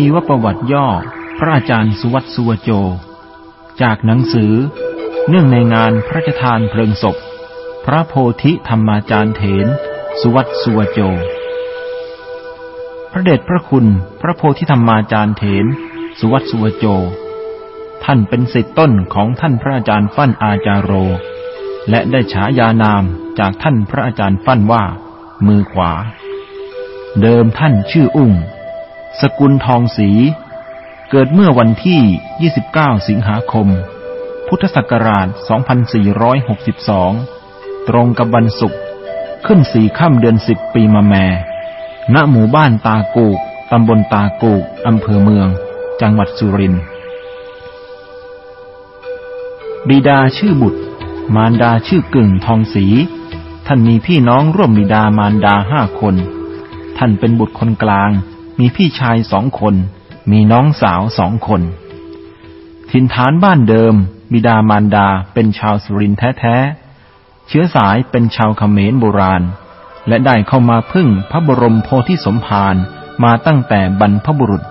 ชีวประวัติย่อ พระอาจารย์สุวัตสุวโจ จากหนังสือ เนื่องในงานพระราชทานเพลิงศพ พระโพธิธรรมาจารย์เถน สุวัตสุวโจ พระเดชพระคุณพระโพธิธรรมาจารย์เถน สุวัตสุวโจ ท่านเป็นศิษย์ต้นของท่านพระอาจารย์ฟั่นอาจารโร และได้ฉายานามจากท่านพระอาจารย์ฟั่นว่า มือขวา เดิมท่านชื่ออุ้ง สกุลทองศรีเกิดเมื่อวันที่ 29 สิงหาคม พุทธศักราช 2462 ตรงกับวันศุกร์ขึ้นสี่ค่ำเดือนสิบปีมาแม่ ณ หมู่บ้านตากูก ตำบลตากูก อำเภอเมือง จังหวัดสุรินทร์ บิดาชื่อบุตร มารดาชื่อกึ่งทองศรีท่านมีพี่น้องร่วมบิดามารดาห้าคน ท่านเป็นบุตรคนกลาง มีพี่ชายสองคน มีน้องสาวสองคน ถิ่นฐานบ้านเดิม บิดามารดาเป็นชาวสุรินทร์แท้ๆ เชื้อสายเป็นชาวเขมรโบราณ และได้เข้ามาพึ่งพระบรมโพธิสมภารมาตั้งแต่บรรพบุรุษ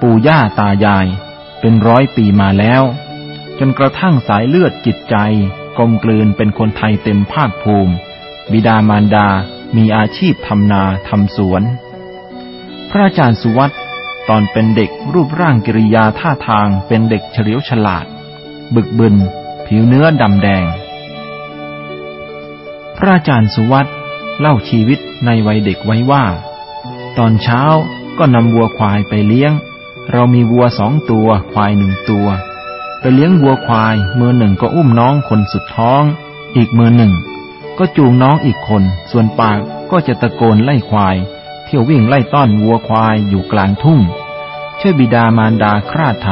ปู่ย่าตายาย เป็นร้อยปีมาแล้ว จนกระทั่งสายเลือดจิตใจกลมกลืนเป็นคนไทยเต็มภาคภูมิ บิดามารดามีอาชีพทำนาทำสวน พระอาจารย์สุวัตตอนเป็นเด็กรูปร่างกิริยาท่าทางเป็นเด็กเฉลียวฉลาด บึกบึน ผิวเนื้อดำแดง พระอาจารย์สุวัตเล่าชีวิตในวัยเด็กไว้ว่า ตอนเช้าก็นำวัวควายไปเลี้ยง เรามีวัวสองตัวควายหนึ่งตัว ไปเลี้ยงวัวควายมือหนึ่งก็อุ้มน้องคนสุดท้อง อีกมือหนึ่ง ก็จูงน้องอีกคน ส่วนปากก็จะตะโกนไล่ควาย เที่ยววิ่งไล่ต้อนวัวควายอยู่กลางทุ่ง ช่วยบิดามารดาคราดไถ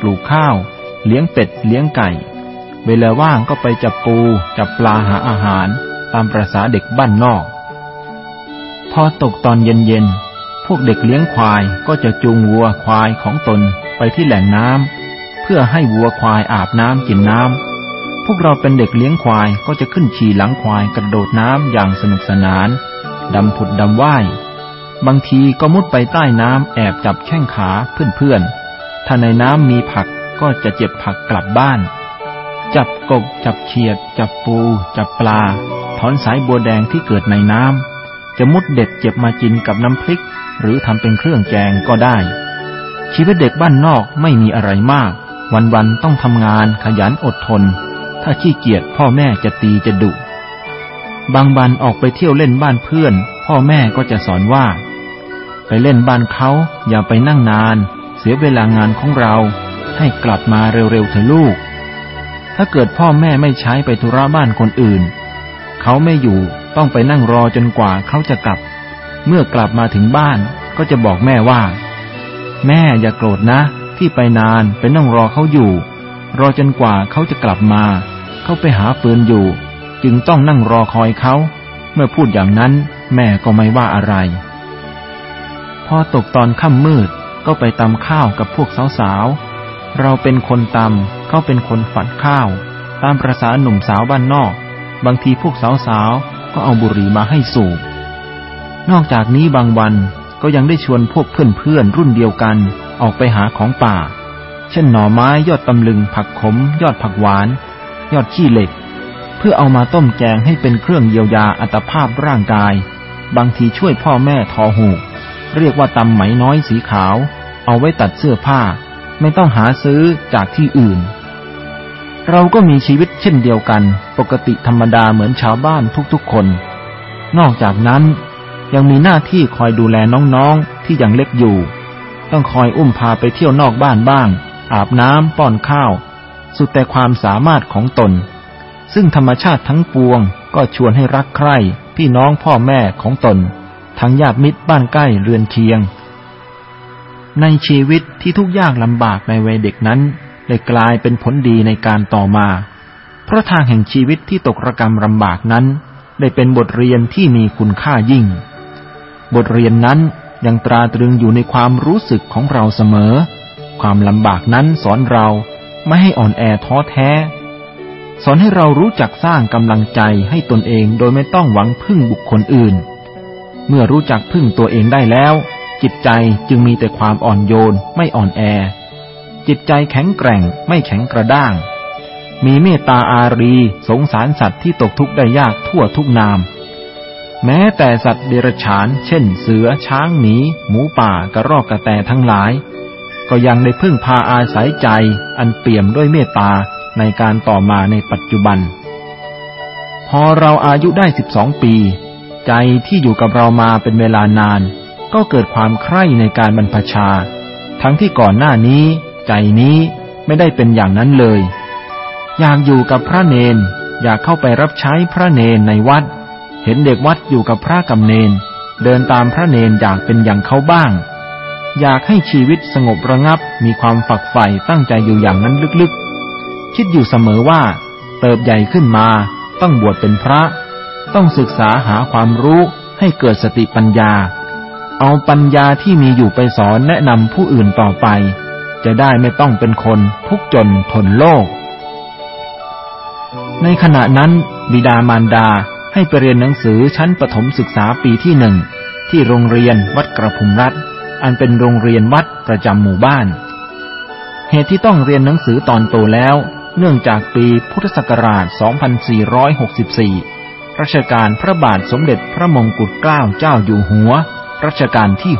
ปลูกข้าว เลี้ยงเป็ด เลี้ยงไก่ เวลาว่างก็ไปจับปู จับปลาหาอาหาร ตามประษาเด็กบ้านนอก พอตกตอนเย็นๆ พวกเด็กเลี้ยงควายก็จะจูงวัวควายของตนไปที่แหล่งน้ำเพื่อให้วัวควายอาบน้ำกินน้ำพวกเราเป็นเด็กเลี้ยงควายก็จะขึ้นฉี่หลังควายกระโดดน้ำอย่างสนุกสนาน ดำผุดดำว่าย บางทีก็มุดไปใต้น้ำแอบจับแข้งขาเพื่อนๆ ถ้าในน้ำมีผักก็จะเจ็บผักกลับบ้าน จับกบจับเขียด จับปู จับปลา ถอนสายบัวแดงที่เกิดในน้ำ จะมุดเด็ดเจ็บมากินกับน้ำพริก หรือทำเป็นเครื่องแกงก็ได้ ชีวิตเด็กบ้านนอกไม่มีอะไรมาก วันๆต้องทำงานขยันอดทน ถ้าขี้เกียจพ่อแม่จะตีจะดุ บางวันออกไปเที่ยวเล่นบ้านเพื่อน พ่อแม่ก็จะสอนว่า ไปเล่นบ้านเขาอย่าไปนั่งนาน เสียเวลางานของเรา ให้กลับมาเร็วๆเถอะลูก ถ้าเกิดพ่อแม่ไม่ใช้ไปธุระบ้านคนอื่น เขาไม่อยู่ต้องไปนั่งรอจนกว่าเขาจะกลับ เมื่อกลับมาถึงบ้านก็จะบอกแม่ว่า แม่อย่าโกรธนะ ที่ไปนานไปนั่งรอเขาอยู่ รอจนกว่าเขาจะกลับมา เขาไปหาปืนอยู่ จึงต้องนั่งรอคอยเขา เมื่อพูดอย่างนั้นแม่ก็ไม่ว่าอะไร พอตกตอนค่ำมืดก็ไปตำข้าวกับพวกสาวๆ เราเป็นคนตำเขาเป็นคนฝัดข้าว ตามประษาหนุ่มสาวบ้านนอก บางทีพวกสาวๆ ก็เอาบุหรี่มาให้สูบ นอกจากนี้บางวันก็ยังได้ชวนพวกเพื่อนๆ รุ่นเดียวกันออกไปหาของป่า เช่นหน่อไม้ยอดตำลึงผักขม ยอดผักหวาน ยอดขี้เหล็ก พื่อเอามาต้มแกงให้เป็นเครื่องเยียวยาอัตภาพร่างกาย บางทีช่วยพ่อแม่ทอหูก เรียกว่าตำไหมน้อยสีขาว เอาไว้ตัดเสื้อผ้า ไม่ต้องหาซื้อจากที่อื่น เราก็มีชีวิตเช่นเดียวกัน ปกติธรรมดาเหมือนชาวบ้านทุกๆคน นอกจากนั้น ยังมีหน้าที่คอยดูแลน้องๆที่ยังเล็กอยู่ ต้องคอยอุ้มพาไปเที่ยวนอกบ้านบ้าง อาบน้ำป้อนข้าว สุดแต่ความสามารถของตน ซึ่งธรรมชาติทั้งปวงก็ชวนให้รักใคร่ พี่น้องพ่อแม่ของตน ทั้งญาติมิตรบ้านใกล้เรือนเคียง ในชีวิตที่ทุกยากลำบากในวัยเด็กนั้นได้กลายเป็นผลดีในการต่อมา เพราะทางแห่งชีวิตที่ตกระกรรมลำบากนั้น ได้เป็นบทเรียนที่มีคุณค่ายิ่ง บทเรียนนั้นยังตราตรึงอยู่ในความรู้สึกของเราเสมอ ความลำบากนั้นสอนเราไม่ให้อ่อนแอท้อแท้ สอนให้เรารู้จักสร้างกำลังใจให้ตนเองโดยไม่ต้องหวังพึ่งบุคคลอื่น เมื่อรู้จักพึ่งตัวเองได้แล้ว จิตใจจึงมีแต่ความอ่อนโยนไม่อ่อนแอ จิตใจแข็งแกร่งไม่แข็งกระด้าง มีเมตตาอารีสงสารสัตว์ที่ตกทุกข์ได้ยากทั่วทุกนาม แม้แต่สัตว์เดรัจฉาน เช่น เสือ ช้างหมี หมูป่ากระรอกกระแตทั้งหลาย ก็ยังได้พึ่งพาอาศัยใจอันเปี่ยมด้วยเมตตา ในการต่อมาในปัจจุบัน พอเราอายุได้สิบสองปี ใจที่อยู่กับเรามาเป็นเวลานาน ก็เกิดความใคร่ในการบรรพชา ทั้งที่ก่อนหน้านี้ ใจนี้ไม่ได้เป็นอย่างนั้นเลย อยากอยู่กับพระเนน อยากเข้าไปรับใช้พระเนนในวัด เห็นเด็กวัดอยู่กับพระกำเนน เดินตามพระเนนอยากเป็นอย่างเขาบ้างอยากให้ชีวิตสงบระงับมีความฝักใฝ่ตั้งใจอยู่อย่างนั้นลึกๆ คิดอยู่เสมอว่า เติบใหญ่ขึ้นมาต้องบวชเป็นพระ ต้องศึกษาหาความรู้ให้เกิดสติปัญญา เอาปัญญาที่มีอยู่ไปสอนแนะนำผู้อื่นต่อไป จะได้ไม่ต้องเป็นคนทุกจนทนโลก ในขณะนั้นบิดามารดาให้ไปเรียนหนังสือชั้นประถมศึกษาปีที่หนึ่งที่โรงเรียนวัดกระพุมรัฐ อันเป็นโรงเรียนวัดประจำหมู่บ้าน เหตุที่ต้องเรียนหนังสือตอนโตแล้ว เนื่องจากปีพุทธศักราช 2464 รัชกาลพระบาทสมเด็จพระมงกุฎเกล้าเจ้าอยู่หัว รัชกาลที่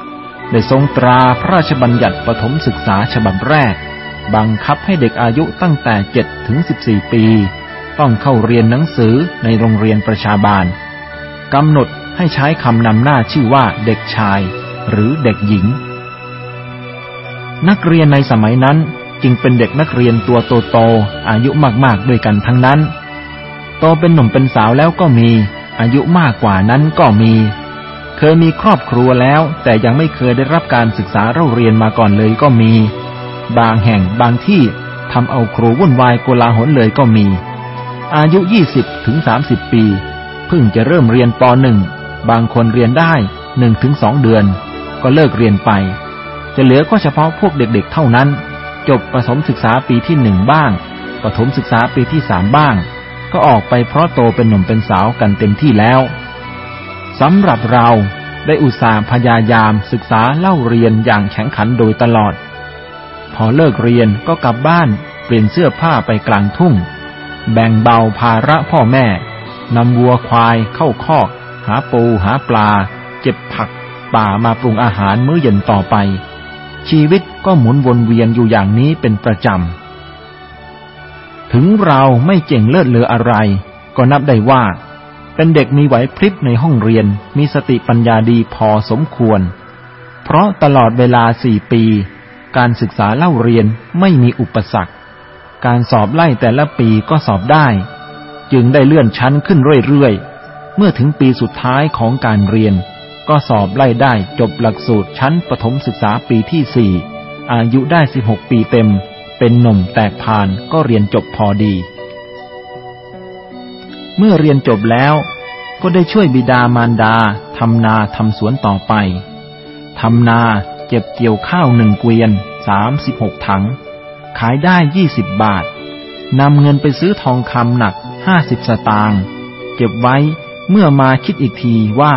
6 ได้ทรงตราพระราชบัญญัติปฐมศึกษาฉบับแรก บังคับให้เด็กอายุตั้งแต่ 7 ถึง 14 ปี ต้องเข้าเรียนหนังสือในโรงเรียนประชาบาลกำหนดให้ใช้คำนำหน้าชื่อว่าเด็กชาย หรือเด็กหญิง นักเรียนในสมัยนั้น จึงเป็นเด็กนักเรียนตัวโตๆอายุมากๆด้วยกันทั้งนั้น โตเป็นหนุ่มเป็นสาวแล้วก็มี อายุมากกว่านั้นก็มี เคยมีครอบครัวแล้ว แต่ยังไม่เคยได้รับการศึกษาเราเรียนมาก่อนเลยก็มี บางแห่งบางที่ทำเอาครูวุ่นวายโกลาหลเลยก็มี อายุยี่สิบถึงสามสิบปี เพิ่งจะเริ่มเรียนปหนึ่งบางคนเรียนได้หนึ่งถึงสองเดือน ก็เลิกเรียนไป จะเหลือก็เฉพาะพวกเด็กๆเท่านั้น จบประถมศึกษาปีที่หนึ่งบ้างประถมศึกษาปีที่สามบ้าง ก็ออกไปเพราะโตเป็นหนุ่มเป็นสาวกันเต็มที่แล้วสำหรับเราได้อุตส่าห์พยายามศึกษาเล่าเรียนอย่างแข็งขันโดยตลอด พอเลิกเรียนก็กลับบ้านเปลี่ยนเสื้อผ้าไปกลางทุ่ง แบ่งเบาภาระพ่อแม่นำวัวควายเข้าคอก หาปูหาปลา เก็บผักป่ามาปรุงอาหารมื้อเย็นต่อไป ชีวิตก็หมุนวนเวียนอยู่อย่างนี้เป็นประจำ ถึงเราไม่เจ๋งเลิศเลืออะไร ก็นับได้ว่า เป็นเด็กมีไหวพริบในห้องเรียนมีสติปัญญาดีพอสมควร เพราะตลอดเวลาสี่ปี การศึกษาเล่าเรียนไม่มีอุปสรรค การสอบไล่แต่ละปีก็สอบได้ จึงได้เลื่อนชั้นขึ้นเรื่อยๆ เมื่อถึงปีสุดท้ายของการเรียน ก็สอบไล่ได้จบหลักสูตรชั้นประถมศึกษาปีที่สี่อายุได้สิบหกปีเต็ม เป็นหนุ่มแตกพานก็เรียนจบพอดี เมื่อเรียนจบแล้วก็ได้ช่วยบิดามารดาทำนาทำสวนต่อไปทำนาเก็บเกี่ยวข้าวหนึ่งเกวียนสามสิบหกถัง ขายได้ยี่สิบบาทนำเงินไปซื้อทองคำหนักห้าสิบสตางค์เก็บไว้เมื่อมาคิดอีกทีว่า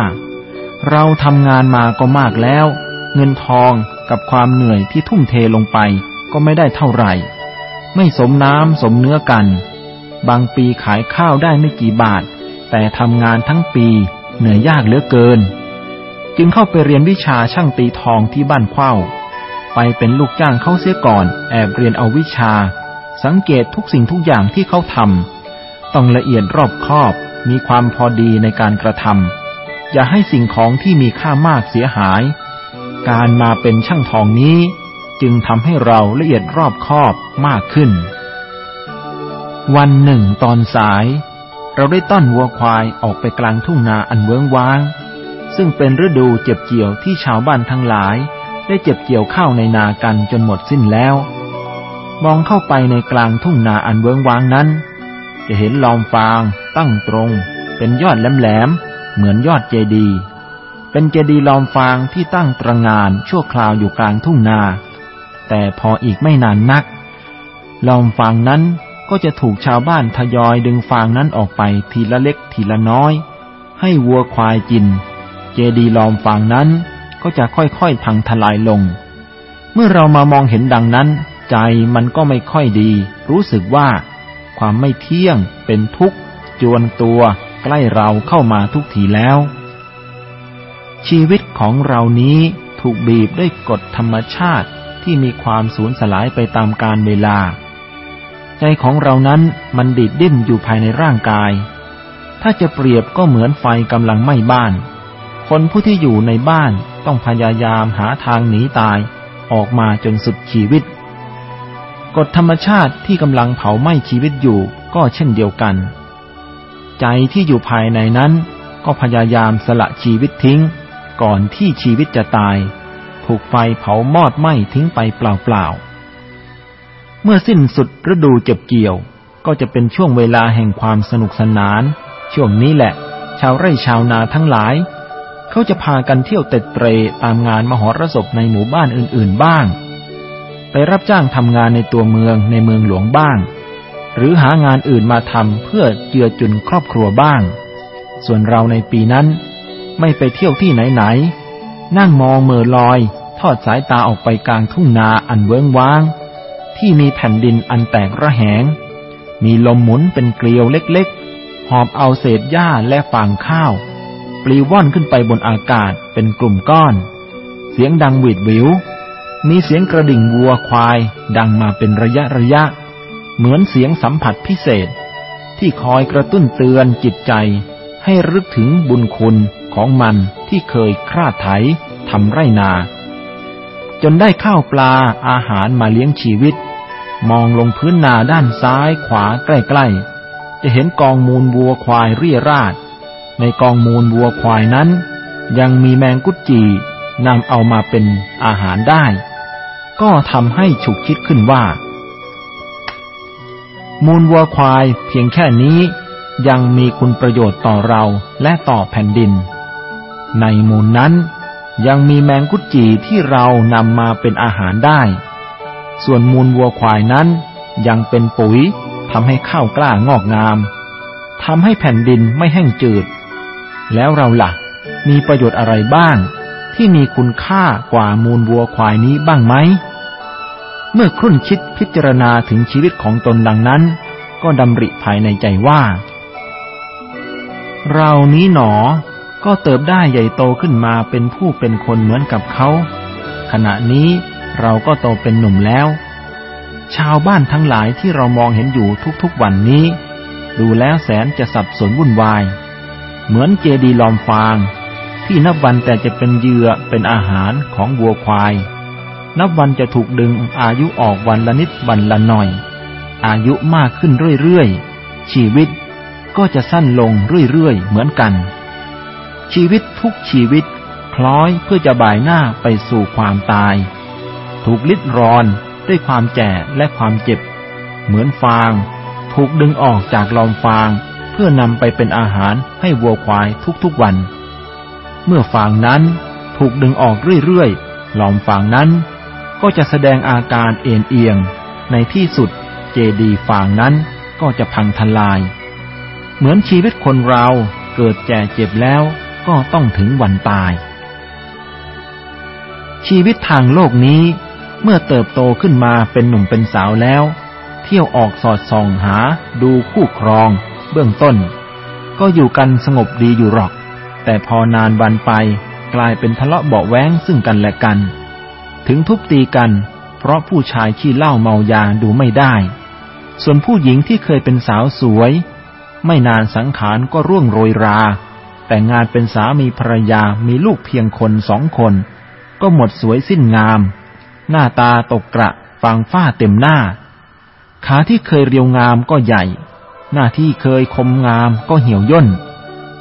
เราทำงานมาก็มากแล้ว เงินทองกับความเหนื่อยที่ทุ่มเทลงไปก็ไม่ได้เท่าไหร่ ไม่สมน้ำสมเนื้อกัน บางปีขายข้าวได้ไม่กี่บาท แต่ทำงานทั้งปีเหนื่อยยากเหลือเกิน จึงเข้าไปเรียนวิชาช่างตีทองที่บ้านเข้า ไปเป็นลูกจ้างเขาเสียก่อน แอบเรียนเอาวิชา สังเกตทุกสิ่งทุกอย่างที่เขาทำต้องละเอียดรอบคอบมีความพอดีในการกระทำ อย่าให้สิ่งของที่มีค่ามากเสียหาย การมาเป็นช่างทองนี้ จึงทำให้เราละเอียดรอบคอบมากขึ้น วันหนึ่งตอนสาย เราได้ต้อนวัวควายออกไปกลางทุ่งนาอันเวิ้งว้าง ซึ่งเป็นฤดูเจ็บเกี่ยวที่ชาวบ้านทั้งหลาย ได้เจ็บเกี่ยวข้าวในนากันจนหมดสิ้นแล้ว มองเข้าไปในกลางทุ่งนาอันเวิ้งว้างนั้น จะเห็นลอมฟางตั้งตรง เป็นยอดแหลม เหมือนยอดเจดีย์เป็นเจดีย์ลอมฟางที่ตั้งตระงานชั่วคราวอยู่กลางทุ่งนา แต่พออีกไม่นานนัก ลอมฟางนั้นก็จะถูกชาวบ้านทยอยดึงฟางนั้นออกไปทีละเล็กทีละน้อย ให้วัวควายกิน เจดีย์ลอมฟางนั้นก็ก็จะค่อยๆพังทลายลง เมื่อเรามามองเห็นดังนั้น ใจมันก็ไม่ค่อยดี รู้สึกว่า ความไม่เที่ยงเป็นทุกข์จวนตัว ใกล้เราเข้ามาทุกทีแล้ว ชีวิตของเรานี้ถูกบีบด้วยกฎธรรมชาติที่มีความสูญสลายไปตามกาลเวลา ใจของเรานั้นมันดิดดิ้นอยู่ภายในร่างกาย ถ้าจะเปรียบก็เหมือนไฟกำลังไหม้บ้าน คนผู้ที่อยู่ในบ้านต้องพยายามหาทางหนีตายออกมาจนสุดชีวิต กฎธรรมชาติที่กำลังเผาไหม้ชีวิตอยู่ก็เช่นเดียวกัน ใจที่อยู่ภายในนั้น ก็พยายามสละชีวิตทิ้ง ก่อนที่ชีวิตจะตาย ถูกไฟเผามอดไหม้ทิ้งไปเปล่าๆ เมื่อสิ้นสุดฤดูเจ็บเกี่ยว ก็จะเป็นช่วงเวลาแห่งความสนุกสนาน ช่วงนี้แหละ ชาวไร่ชาวนาทั้งหลาย เขาจะพากันเที่ยวเต็ดเตรตามงานมหรสพในหมู่บ้านอื่นๆบ้าง ไปรับจ้างทำงานในตัวเมืองในเมืองหลวงบ้าง หรือหางานอื่นมาทำเพื่อเจือจุนครอบครัวบ้าง ส่วนเราในปีนั้น ไม่ไปเที่ยวที่ไหนๆนั่งมองเมื่อลอย ทอดสายตาออกไปกลางทุ่งนาอันเวิ้งว้าง ที่มีแผ่นดินอันแตกระแหง มีลมหมุนเป็นเกลียวเล็กๆ หอบเอาเศษหญ้าและฟางข้าวปลิวว่อนขึ้นไปบนอากาศเป็นกลุ่มก้อน เสียงดังหวีดวิว มีเสียงกระดิ่งวัวควายดังมาเป็นระยะระยะ เหมือนเสียงสัมผัสพิเศษ ที่คอยกระตุ้นเตือนจิตใจ ให้รึกถึงบุญคุณของมันที่เคยคราดไถทำไรนา จนได้ข้าวปลาอาหารมาเลี้ยงชีวิต มองลงพื้นนาด้านซ้ายขวาใกล้ๆ จะเห็นกองมูลวัวควายเรี่ยราดในกองมูลวัวควายนั้น ยังมีแมงกุดจีนำเอามาเป็นอาหารได้ ก็ทำให้ฉุกคิดขึ้นว่า มูลวัวควายเพียงแค่นี้ยังมีคุณประโยชน์ต่อเราและต่อแผ่นดิน ในมูลนั้นยังมีแมงกุจีที่เรานำมาเป็นอาหารได้ ส่วนมูลวัวควายนั้นยังเป็นปุ๋ยทำให้ข้าวกล้างอกงามทำให้แผ่นดินไม่แห้งจืด แล้วเราละ่ะ มีประโยชน์อะไรบ้าง ที่มีคุณค่ากว่ามูลวัวควายนี้บ้างไหม เมื่อครุ่นคิดพิจารณาถึงชีวิตของตนดังนั้น ก็ดำริภายในใจว่า เรานี้หนอ ก็เติบได้ใหญ่โตขึ้นมาเป็นผู้เป็นคนเหมือนกับเขา ขณะนี้เราก็โตเป็นหนุ่มแล้ว ชาวบ้านทั้งหลายที่เรามองเห็นอยู่ทุกๆวันนี้ ดูแล้วแสนจะสับสนวุ่นวาย เหมือนเจดีลอมฟาง ที่นับวันแต่จะเป็นเหยื่อเป็นอาหารของวัวควาย นับวันจะถูกดึงอายุออกวันละนิดวันละหน่อย อายุมากขึ้นเรื่อยๆ ชีวิตก็จะสั้นลงเรื่อยๆ เหมือนกัน ชีวิตทุกชีวิตคล้อยเพื่อจะบ่ายหน้าไปสู่ความตาย ถูกลิดรอนด้วยความแก่และความเจ็บ เหมือนฟาง ถูกดึงออกจากลอมฟาง เพื่อนำไปเป็นอาหารให้วัวควายทุกๆวัน เมื่อฟางนั้นถูกดึงออกเรื่อยๆลอมฟางนั้น ก็จะแสดงอาการเอ็นเอียง ในที่สุดเจดีฟางนั้นก็จะพังทลาย เหมือนชีวิตคนเราเกิดแก่เจ็บแล้วก็ต้องถึงวันตาย ชีวิตทางโลกนี้เมื่อเติบโตขึ้นมาเป็นหนุ่มเป็นสาวแล้ว เที่ยวออกสอดส่องหาดูคู่ครอง เบื้องต้น ก็อยู่กันสงบดีอยู่หรอก แต่พอนานวันไปกลายเป็นทะเลาะเบาแว้งซึ่งกันและกัน ถึงทุบตีกัน เพราะผู้ชายขี้เหล้าเมายาดูไม่ได้ ส่วนผู้หญิงที่เคยเป็นสาวสวย ไม่นานสังขารก็ร่วงโรยรา แต่งงานเป็นสามีภรรยามีลูกเพียงคนสองคน ก็หมดสวยสิ้นงาม หน้าตาตกกระฟางฝ้าเต็มหน้า ขาที่เคยเรียวงามก็ใหญ่ หน้าที่เคยคมงามก็เหี่ยวย่น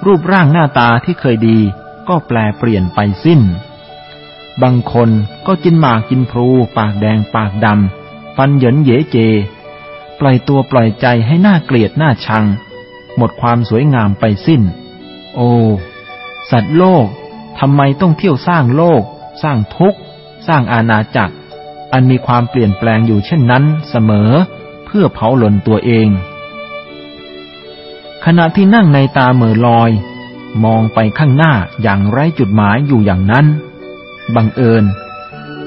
รูปร่างหน้าตาที่เคยดีก็แปลเปลี่ยนไปสิ้น บางคนก็กินหมากกินพลูปากแดงปากดำฟันเหยินเยเจ ปล่อยตัวปล่อยใจให้หน้าเกลียดหน้าชัง หมดความสวยงามไปสิ้น โอ้สัตว์โลกทำไมต้องเที่ยวสร้างโลก สร้างทุกข์ สร้างอาณาจักร อันมีความเปลี่ยนแปลงอยู่เช่นนั้นเสมอ เพื่อเผาหล่นตัวเอง ขณะที่นั่งในตาเมื่อลอย มองไปข้างหน้าอย่างไร้จุดหมายอยู่อย่างนั้น บังเอิญ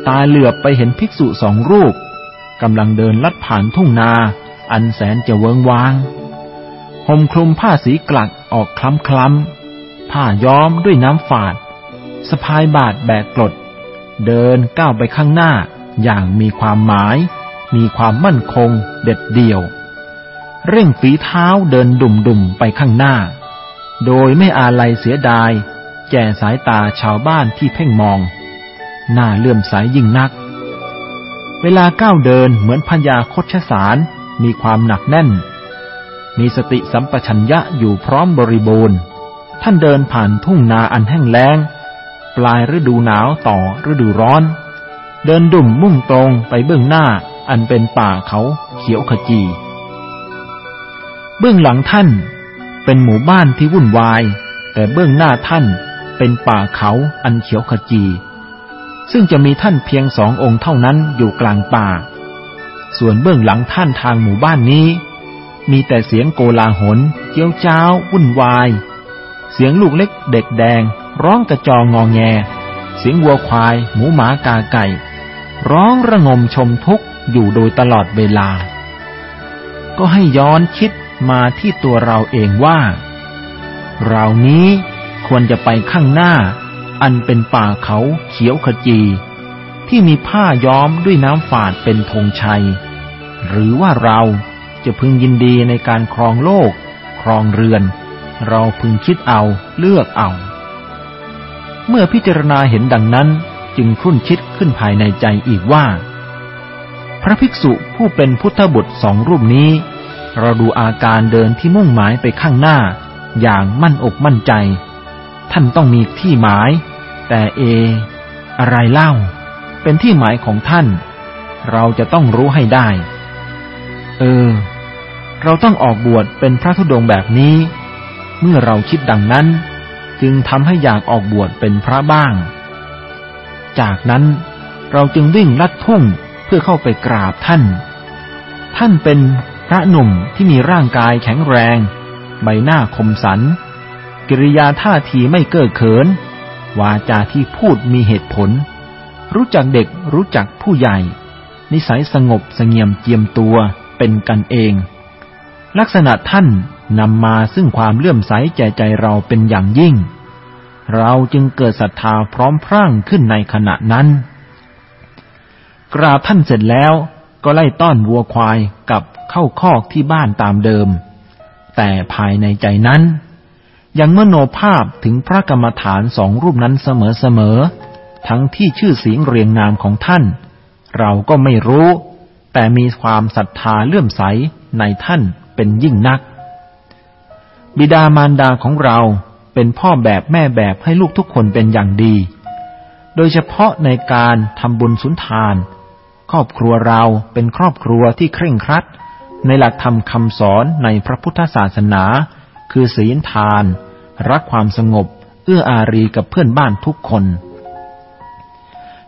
ตาเหลือบไปเห็นภิกษุสองรูปกำลังเดินลัดผ่านทุ่งนา อันแสนจะเวิงวางห่มคลุมผ้าสีกลักออกคล้ำคล้ำผ้าย้อมด้วยน้ำฝาดสะพายบาดแบกกลด เดินก้าวไปข้างหน้าอย่างมีความหมาย มีความมั่นคงเด็ดเดี่ยว เร่งฝีเท้าเดินดุ่มดุ่มไปข้างหน้า โดยไม่อาลัยเสียดาย แก่สายตาชาวบ้านที่เพ่งมอง หน้าเลื่อมใสยยิ่งนัก เวลาก้าวเดินเหมือนพญาคชสารมีความหนักแน่น มีสติสัมปชัญญะอยู่พร้อมบริบูรณ์ ท่านเดินผ่านทุ่งนาอันแห้งแล้ง ปลายฤดูหนาวต่อฤดูร้อน เดินดุ่มมุ่งตรงไปเบื้องหน้าอันเป็นป่าเขาเขียวขจี เบื้องหลังท่านเป็นหมู่บ้านที่วุ่นวาย แต่เบื้องหน้าท่านเป็นป่าเขาอันเขียวขจี ซึ่งจะมีท่านเพียงสององค์เท่านั้นอยู่กลางป่า ส่วนเบื้องหลังท่านทางหมู่บ้านนี้ มีแต่เสียงโกลาหลเจียวจ้าว วุ่นวาย เสียงลูกเล็กเด็กแดง ร้องกระจองงอแง เสียงวัวควาย หมูหมากาไก่ ร้องระงมชมทุกข์อยู่โดยตลอดเวลา ก็ให้ย้อนคิดมาที่ตัวเราเองว่า เรานี้ควรจะไปข้างหน้า อันเป็นป่าเขาเขียวขจี ที่มีผ้าย้อมด้วยน้ำฝาดเป็นธงชัย หรือว่าเราจะพึงยินดีในการครองโลก ครองเรือน เราพึงคิดเอาเลือกเอา เมื่อพิจารณาเห็นดังนั้นจึงคุ้นคิดขึ้นภายในใจอีกว่า พระภิกษุผู้เป็นพุทธบุตรสองรูปนี้ เราดูอาการเดินที่มุ่งหมายไปข้างหน้า อย่างมั่นอกมั่นใจ ท่านต้องมีที่หมาย แต่เอ อะไรเล่า เป็นที่หมายของท่าน เราจะต้องรู้ให้ได้ เออ เราต้องออกบวชเป็นพระธุดงค์แบบนี้ เมื่อเราคิดดังนั้น จึงทำให้อยากออกบวชเป็นพระบ้าง จากนั้นเราจึงวิ่งลัดทุ่งเพื่อเข้าไปกราบท่าน ท่านเป็นพระหนุ่มที่มีร่างกายแข็งแรง ใบหน้าคมสัน กิริยาท่าทีไม่เก้อเขิน วาจาที่พูดมีเหตุผล รู้จักเด็กรู้จักผู้ใหญ่ นิสัยสงบสงเงียมเจียมตัวเป็นกันเอง ลักษณะท่านนำมาซึ่งความเลื่อมใสแก่ใจเราเป็นอย่างยิ่ง เราจึงเกิดศรัทธาพร้อมพรั่งขึ้นในขณะนั้น กราบท่านเสร็จแล้วก็ไล่ต้อนวัวควายกับเข้าคอกที่บ้านตามเดิม แต่ภายในใจนั้น ยังมโนภาพถึงพระกรรมฐานสองรูปนั้นเสมอๆ ทั้งที่ชื่อเสียงเรียงนามของท่าน เราก็ไม่รู้ แต่มีความศรัทธาเลื่อมใสในท่านเป็นยิ่งนัก บิดามารดาของเราเป็นพ่อแบบแม่แบบให้ลูกทุกคนเป็นอย่างดี โดยเฉพาะในการทำบุญสุนทาน ครอบครัวเราเป็นครอบครัวที่เคร่งครัด ในหลักธรรมคำสอนในพระพุทธศาสนา คือศีลทาน รักความสงบ เอื้ออารีกับเพื่อนบ้านทุกคน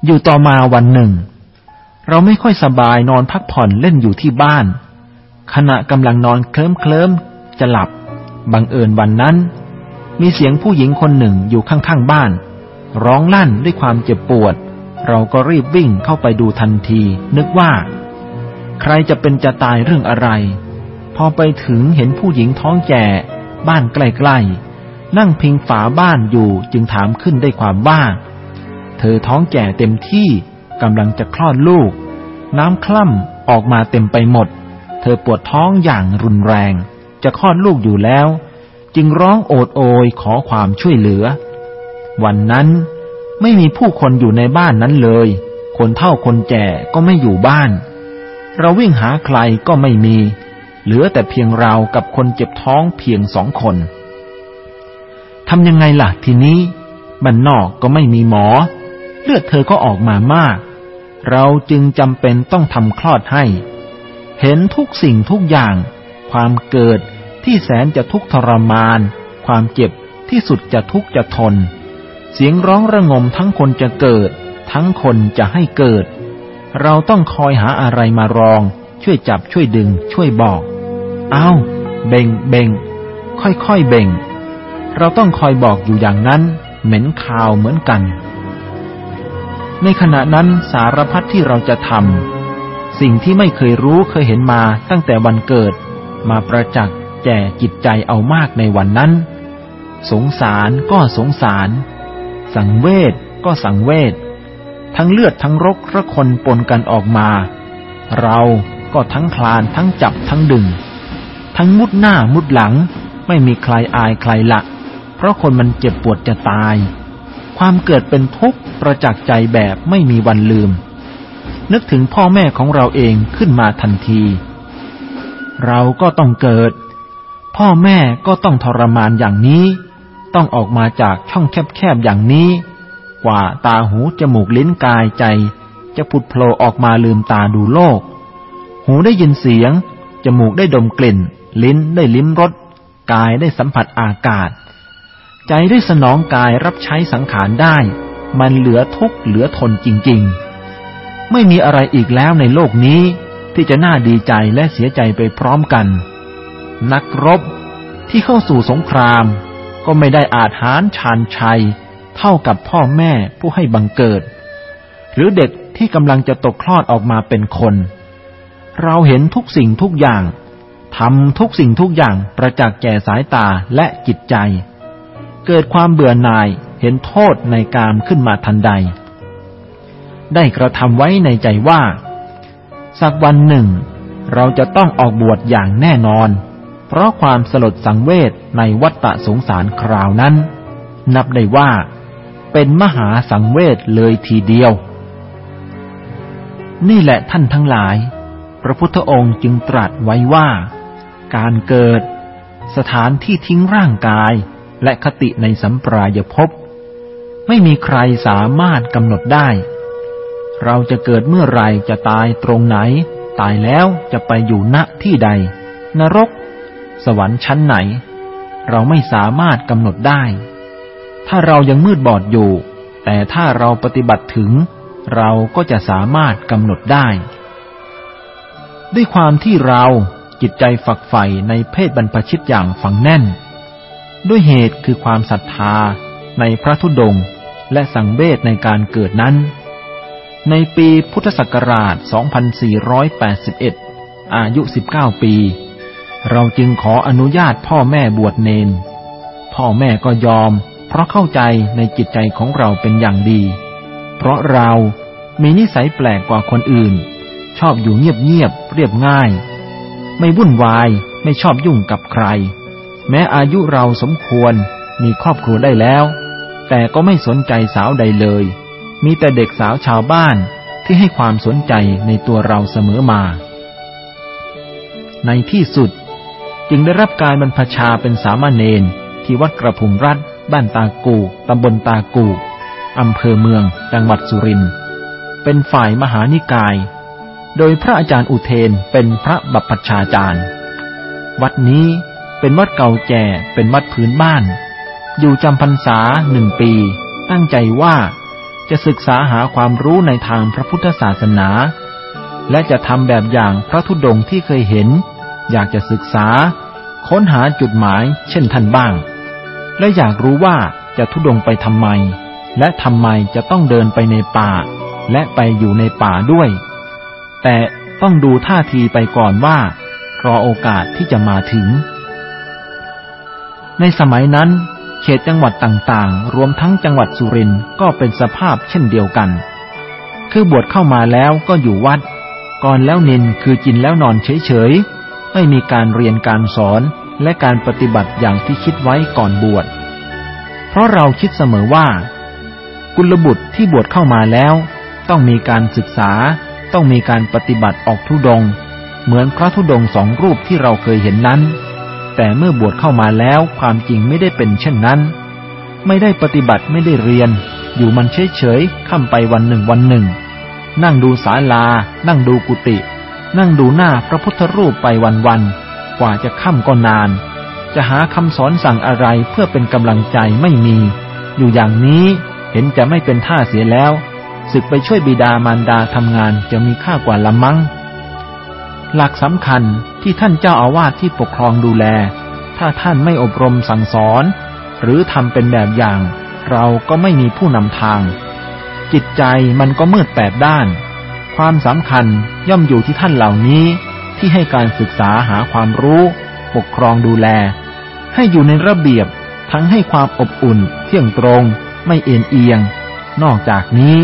อยู่ต่อมาวันหนึ่ง เราไม่ค่อยสบายนอนพักผ่อนเล่นอยู่ที่บ้าน ขณะกำลังนอนเคลิ้มเคลิ้มจะหลับ บังเอิญวันนั้น มีเสียงผู้หญิงคนหนึ่งอยู่ข้างๆบ้าน ร้องลั่นด้วยความเจ็บปวด เราก็รีบวิ่งเข้าไปดูทันที นึกว่า ใครจะเป็นจะตายเรื่องอะไรพอไปถึงเห็นผู้หญิงท้องแก่บ้านใกล้ๆ นั่งพิงฝาบ้านอยู่จึงถามขึ้นได้ความว่า เธอท้องแก่เต็มที่กำลังจะคลอดลูก น้ำคล่ำออกมาเต็มไปหมด เธอปวดท้องอย่างรุนแรง จะคลอดลูกอยู่แล้ว จึงร้องโอดโอยขอความช่วยเหลือ วันนั้นไม่มีผู้คนอยู่ในบ้านนั้นเลย คนเฒ่าคนแก่ก็ไม่อยู่บ้าน เราวิ่งหาใครก็ไม่มี เหลือแต่เพียงเรากับคนเจ็บท้องเพียงสองคน ทำยังไงล่ะทีนี้บ้านนอกก็ไม่มีหมอ เลือดเธอก็ออกมามาก เราจึงจำเป็นต้องทำคลอดให้ เห็นทุกสิ่งทุกอย่าง ความเกิดที่แสนจะทุกทรมาน ความเจ็บที่สุดจะทุกจะทน เสียงร้องระงมทั้งคนจะเกิด ทั้งคนจะให้เกิด เราต้องคอยหาอะไรมารอง ช่วยจับช่วยดึง ช่วยบอก เอาเบ่งเบ่งค่อยๆเบ่ง เราต้องคอยบอกอยู่อย่างนั้น เหม็นคาวเหมือนกัน ในขณะนั้นสารพัดที่เราจะทำสิ่งที่ไม่เคยรู้เคยเห็นมาตั้งแต่วันเกิด มาประจักษ์แก่จิตใจเอามากในวันนั้น สงสารก็สงสาร สังเวชก็สังเวชทั้งเลือดทั้งรกระคนปนกันออกมา เราก็ทั้งคลานทั้งจับทั้งดึง ทั้งมุดหน้ามุดหลัง ไม่มีใครอายใครละ เพราะคนมันเจ็บปวดจะตาย ความเกิดเป็นทุกข์ประจักษ์ใจแบบไม่มีวันลืม นึกถึงพ่อแม่ของเราเองขึ้นมาทันที เราก็ต้องเกิด พ่อแม่ก็ต้องทรมานอย่างนี้ ต้องออกมาจากช่องแคบๆอย่างนี้ กว่าตาหูจมูกลิ้นกายใจ จะผุดโผล่ออกมาลืมตาดูโลก หูได้ยินเสียง จมูกได้ดมกลิ่น ลิ้นได้ลิ้มรสกายได้สัมผัสอากาศ ใจได้สนองกายรับใช้สังขารได้ มันเหลือทุกข์เหลือทนจริง ๆ ไม่มีอะไรอีกแล้วในโลกนี้ที่จะน่าดีใจและเสียใจไปพร้อมกัน นักรบที่เข้าสู่สงคราม ก็ไม่ได้อาจหารชานชัย เท่ากับพ่อแม่ผู้ให้บังเกิด หรือเด็กที่กำลังจะตกคลอดออกมาเป็นคน เราเห็นทุกสิ่งทุกอย่างทำทุกสิ่งทุกอย่างประจักษ์แก่สายตาและจิตใจ เกิดความเบื่อหน่ายเห็นโทษในกามขึ้นมาทันใด ได้กระทำไว้ในใจว่า สักวันหนึ่ง เราจะต้องออกบวชอย่างแน่นอน เพราะความสลดสังเวชในวัฏฏะสงสารคราวนั้น นับได้ว่า เป็นมหาสังเวชเลยทีเดียว นี่แหละท่านทั้งหลาย พระพุทธองค์จึงตรัสไว้ว่า การเกิด สถานที่ทิ้งร่างกาย และคติในสัมปรายภพไม่มีใครสามารถกำหนดได้ เราจะเกิดเมื่อไรจะตายตรงไหน ตายแล้วจะไปอยู่ณที่ใด นรก สวรรค์ชั้นไหน เราไม่สามารถกำหนดได้ ถ้าเรายังมืดบอดอยู่ แต่ถ้าเราปฏิบัติถึง เราก็จะสามารถกำหนดได้ ด้วยความที่เราจิตใจฝักใฝ่ในเพศบรรพชิตอย่างฝังแน่น ด้วยเหตุคือความศรัทธาในพระธุดงค์และสังเวชในการเกิดนั้น ในปีพุทธศักราช 2481 อายุ 19 ปี เราจึงขออนุญาตพ่อแม่บวชเนน พ่อแม่ก็ยอม เพราะเข้าใจในจิตใจของเราเป็นอย่างดี เพราะเรามีนิสัยแปลกกว่าคนอื่น ชอบอยู่เงียบๆเรียบง่าย ไม่วุ่นวายไม่ชอบยุ่งกับใคร แม้อายุเราสมควรมีครอบครัวได้แล้ว แต่ก็ไม่สนใจสาวใดเลย มีแต่เด็กสาวชาวบ้านที่ให้ความสนใจในตัวเราเสมอมา ในที่สุดจึงได้รับการบรรพชาเป็นสามเณรที่วัดกระพุมรัฐ บ้านตากู ตำบลตากูอำเภอเมือง จังหวัดสุรินทร์ เป็นฝ่ายมหานิกาย โดยพระอาจารย์อุเทนเป็นพระบัพพชาจารย์ วัดนี้ เป็นวัดเก่าแก่เป็นวัดพื้นบ้าน อยู่จำพรรษาหนึ่งปี ตั้งใจว่าจะศึกษาหาความรู้ในทางพระพุทธศาสนา และจะทำแบบอย่างพระธุดงค์ที่เคยเห็น อยากจะศึกษา ค้นหาจุดหมายเช่นท่านบ้าง และอยากรู้ว่าจะทุดงไปทำไม และทำไมจะต้องเดินไปในป่า และไปอยู่ในป่าด้วย แต่ต้องดูท่าทีไปก่อนว่า รอโอกาสที่จะมาถึง ในสมัยนั้น เขตจังหวัดต่างๆ รวมทั้งจังหวัดสุรินทร์ก็เป็นสภาพเช่นเดียวกัน คือบวชเข้ามาแล้วก็อยู่วัด ก่อนแล้วนินคือกินแล้วนอนเฉยๆ ไม่มีการเรียนการสอนและการปฏิบัติอย่างที่คิดไว้ก่อนบวช เพราะเราคิดเสมอว่า กุลบุตรที่บวชเข้ามาแล้ว ต้องมีการศึกษา ต้องมีการปฏิบัติออกทุดง เหมือนพระธุดงสองรูปที่เราเคยเห็นนั้น แต่เมื่อบวชเข้ามาแล้วความจริงไม่ได้เป็นเช่นนั้น ไม่ได้ปฏิบัติไม่ได้เรียน อยู่มันเฉยๆค่ำไปวันหนึ่งวันหนึ่ง นั่งดูศาลา นั่งดูกุฏินั่งดูหน้าพระพุทธรูปไปวันๆกว่าจะค่ำก็นาน จะหาคำสอนสั่งอะไรเพื่อเป็นกำลังใจไม่มี อยู่อย่างนี้เห็นจะไม่เป็นท่าเสียแล้วศึกไปช่วยบิดามารดาทำงานจะมีค่ากว่าละมั้งหลักสำคัญ ที่ท่านเจ้าอาวาสที่ปกครองดูแล ถ้าท่านไม่อบรมสั่งสอน หรือทำเป็นแบบอย่าง เราก็ไม่มีผู้นำทาง จิตใจมันก็มืดแปดด้าน ความสำคัญย่อมอยู่ที่ท่านเหล่านี้ ที่ให้การศึกษาหาความรู้ ปกครองดูแล ให้อยู่ในระเบียบทั้งให้ความอบอุ่น เที่ยงตรง ไม่เอ็นเอียง นอกจากนี้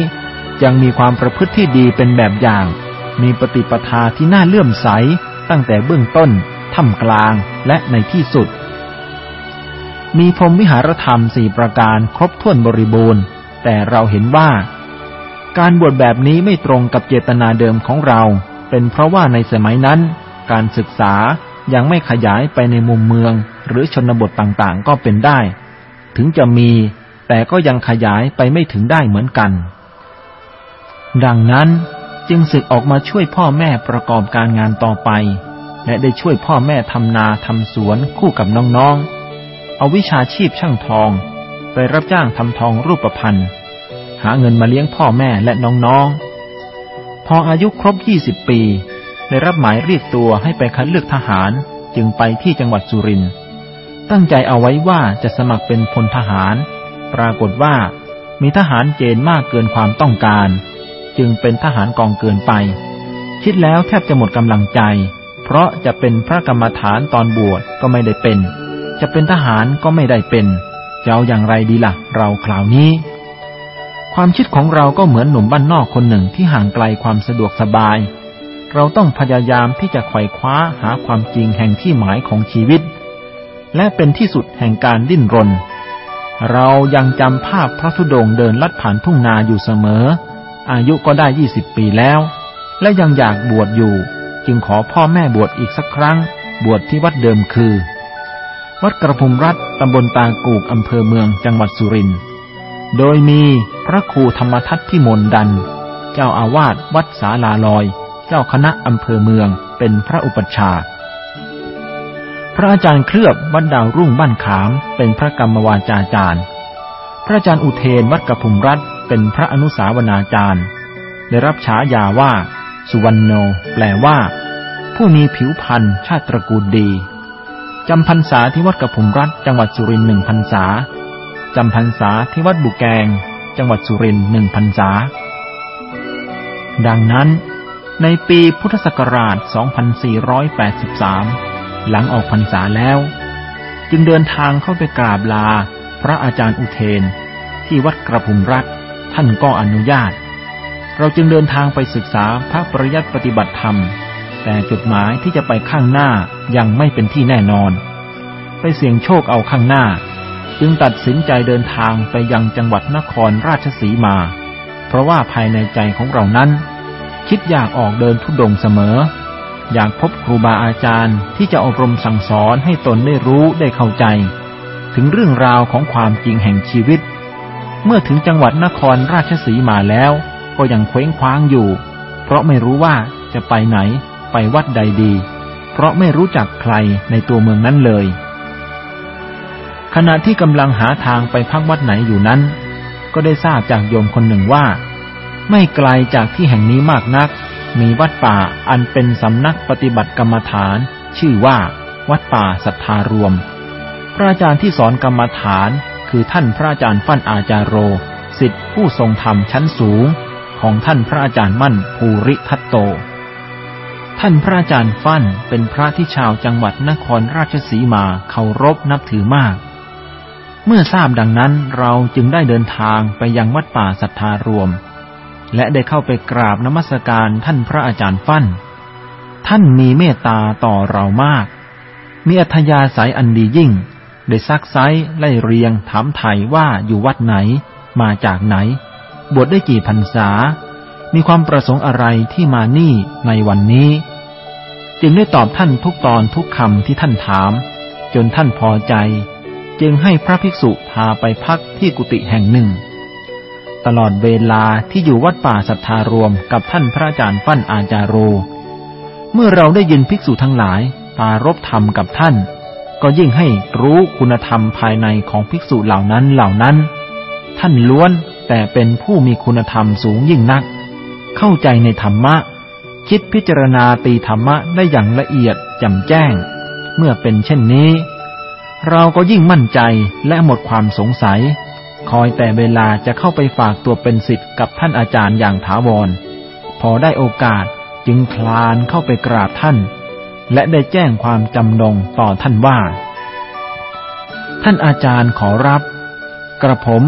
ยังมีความประพฤติที่ดีเป็นแบบอย่าง มีปฏิปทาที่น่าเลื่อมใส ตั้งแต่เบื้องต้นท่ามกลางและในที่สุด มีพรมวิหารธรรมสี่ประการครบถ้วนบริบูรณ์ แต่เราเห็นว่า การบวชแบบนี้ไม่ตรงกับเจตนาเดิมของเรา เป็นเพราะว่าในสมัยนั้น การศึกษายังไม่ขยายไปในมุมเมือง หรือชนบทต่างๆ ก็เป็นได้ ถึงจะมีแต่ก็ยังขยายไปไม่ถึงได้เหมือนกัน ดังนั้น จึงศึกออกมาช่วยพ่อแม่ประกอบการงานต่อไป และได้ช่วยพ่อแม่ทำนาทำสวนคู่กับน้องๆ เอาวิชาชีพช่างทอง ไปรับจ้างทำทองรูปพันธ์หาเงินมาเลี้ยงพ่อแม่และน้องๆ พออายุครบยี่สิบปี ได้รับหมายเรียกตัวให้ไปคัดเลือกทหารจึงไปที่จังหวัดสุรินทร์ตั้งใจเอาไว้ว่าจะสมัครเป็นพลทหาร ปรากฏว่ามีทหารเจนมากเกินความต้องการ จึงเป็นทหารกองเกินไป คิดแล้วแทบจะหมดกำลังใจ เพราะจะเป็นพระกรรมฐานตอนบวชก็ไม่ได้เป็น จะเป็นทหารก็ไม่ได้เป็นจะเอาอย่างไรดีละ่ะ เราคราวนี้ ความคิดของเราก็เหมือนหนุ่มบ้านนอกคนหนึ่งที่ห่างไกลความสะดวกสบาย เราต้องพยายามที่จะไขว่คว้าหาความจริงแห่งที่หมายของชีวิต และเป็นที่สุดแห่งการดิ้นรน เรายังจำภาพพระธุดงเดินลัดผ่านทุ่งนาอยู่เสมอ อายุก็ได้ยี่สิบปีแล้ว และยังอยากบวชอยู่ จึงขอพ่อแม่บวชอีกสักครั้ง บวชที่วัดเดิมคือ วัดกระพุมรัฐตำบลตากูกอำเภอเมืองจังหวัดสุรินทร์โดยมีพระครูธรรมทัตพิมลดัน เจ้าอาวาสวัดสาลาลอย เจ้าคณะอำเภอเมืองเป็นพระอุปัชฌาย์พระอาจารย์เคลือบวัดดาวรุ่งบ้านขามเป็นพระกรรมวาจาจารย์ พระอาจารย์อุเทนวัดกระพุมรัฐ เป็นพระอนุสาวนาจารย์ ได้รับฉายาว่า สุวรรณโน แปลว่า ผู้มีผิวพรรณชาติตระกูลดีจำพรรษาที่วัดกระพุมรัฐจังหวัดสุรินทร์หนึ่งพรรษาจำพรรษาที่วัดบุแกง จังหวัดสุรินทร์หนึ่งพรรษา ดังนั้น ในปีพุทธศักราช 2483 หลังออกพรรษาแล้ว จึงเดินทางเข้าไปกราบลา พระอาจารย์อุเทน ที่วัดกระพุมรัฐ ท่านก็อนุญาต เราจึงเดินทางไปศึกษาพระปริยัติปฏิบัติธรรม แต่จุดหมายที่จะไปข้างหน้ายังไม่เป็นที่แน่นอน ไปเสี่ยงโชคเอาข้างหน้า จึงตัดสินใจเดินทางไปยังจังหวัดนครราชสีมา เพราะว่าภายในใจของเรานั้น คิดอยากออกเดินทุดงเสมอ อยากพบครูบาอาจารย์ที่จะอบรมสั่งสอนให้ตนได้รู้ได้เข้าใจ ถึงเรื่องราวของความจริงแห่งชีวิต เมื่อถึงจังหวัดนครราชสีมาแล้วก็ยังเคว้งคว้างอยู่ เพราะไม่รู้ว่าจะไปไหน ไปวัดใดดี เพราะไม่รู้จักใครในตัวเมืองนั้นเลย ขณะที่กำลังหาทางไปพักวัดไหนอยู่นั้น ก็ได้ทราบจากโยมคนหนึ่งว่า ไม่ไกลจากที่แห่งนี้มากนัก มีวัดป่าอันเป็นสำนักปฏิบัติกรรมฐาน ชื่อว่า วัดป่าสัทธารวม พระอาจารย์ที่สอนกรรมฐาน คือท่านพระอาจารย์ฟั่นอาจารโรสิทธิผู้ทรงธรรมชั้นสูง ของท่านพระอาจารย์มั่นภูริทัตโต ท่านพระอาจารย์ฟั่นเป็นพระที่ชาวจังหวัดนครราชสีมาเคารพนับถือมาก เมื่อทราบดังนั้นเราจึงได้เดินทางไปยังวัดป่าสัทธารวม และได้เข้าไปกราบนมัสการท่านพระอาจารย์ฟั่น ท่านมีเมตตาต่อเรามาก มีอัธยาศัยอันดียิ่ง ได้ซักไซไล่เรียงถามไถ่ว่าอยู่วัดไหน มาจากไหน บวชได้กี่พรรษา มีความประสงค์อะไรที่มานี่ในวันนี้ จึงได้ตอบท่านทุกตอนทุกคำที่ท่านถาม จนท่านพอใจ จึงให้พระภิกษุพาไปพักที่กุฏิแห่งหนึ่ง ตลอดเวลาที่อยู่วัดป่าสัทธารวมกับท่านพระอาจารย์ฟั่นอาจารโร เมื่อเราได้ยินภิกษุทั้งหลายปารบธรรมกับท่าน ก็ยิ่งให้รู้คุณธรรมภายในของภิกษุเหล่านั้นเหล่านั้น ท่านล้วนแต่เป็นผู้มีคุณธรรมสูงยิ่งนัก เข้าใจในธรรมะ คิดพิจารณาตีธรรมะได้อย่างละเอียดจำแจ้ง เมื่อเป็นเช่นนี้ เราก็ยิ่งมั่นใจและหมดความสงสัย คอยแต่เวลาจะเข้าไปฝากตัวเป็นสิทธิ์กับท่านอาจารย์อย่างถาวร พอได้โอกาสจึงคลานเข้าไปกราบท่าน และได้แจ้งความจำนงต่อท่านว่า ท่านอาจารย์ขอรับ กระผม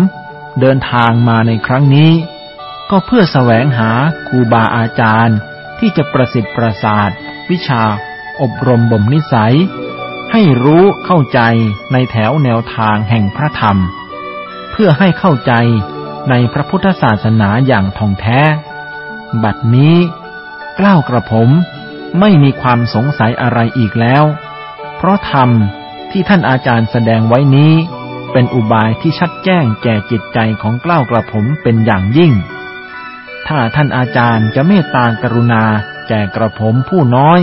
เดินทางมาในครั้งนี้ ก็เพื่อแสวงหาครูบาอาจารย์ที่จะประสิทธิ์ประสาท วิชา อบรมบ่มนิสัย ให้รู้เข้าใจในแถวแนวทางแห่งพระธรรม เพื่อให้เข้าใจในพระพุทธศาสนาอย่างท่องแท้ บัดนี้กล้าวกระผม ไม่มีความสงสัยอะไรอีกแล้ว เพราะธรรมที่ท่านอาจารย์แสดงไว้นี้ เป็นอุบายที่ชัดแจ้งแก่จิตใจของกล้ากระผมเป็นอย่างยิ่ง ถ้าท่านอาจารย์จะเมตตากรุณาแก่กระผมผู้น้อย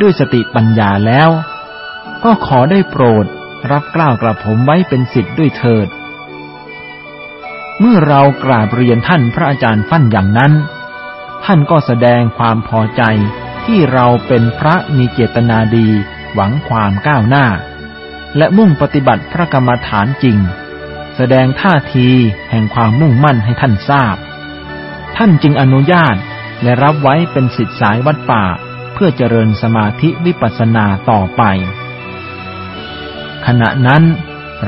ด้วยสติปัญญาแล้ว ก็ขอได้โปรดรับกล้ากระผมไว้เป็นสิทธิ์ด้วยเถิด เมื่อเรากราบเรียนท่านพระอาจารย์ฟั่นอย่างนั้น ท่านก็แสดงความพอใจ ที่เราเป็นพระมีเจตนาดี หวังความก้าวหน้า และมุ่งปฏิบัติพระกรรมฐานจริง แสดงท่าทีแห่งความมุ่งมั่นให้ท่านทราบ ท่านจึงอนุญาตและรับไว้เป็นสิทธิสายวัดป่า เพื่อเจริญสมาธิวิปัสสนาต่อไป ขณะนั้น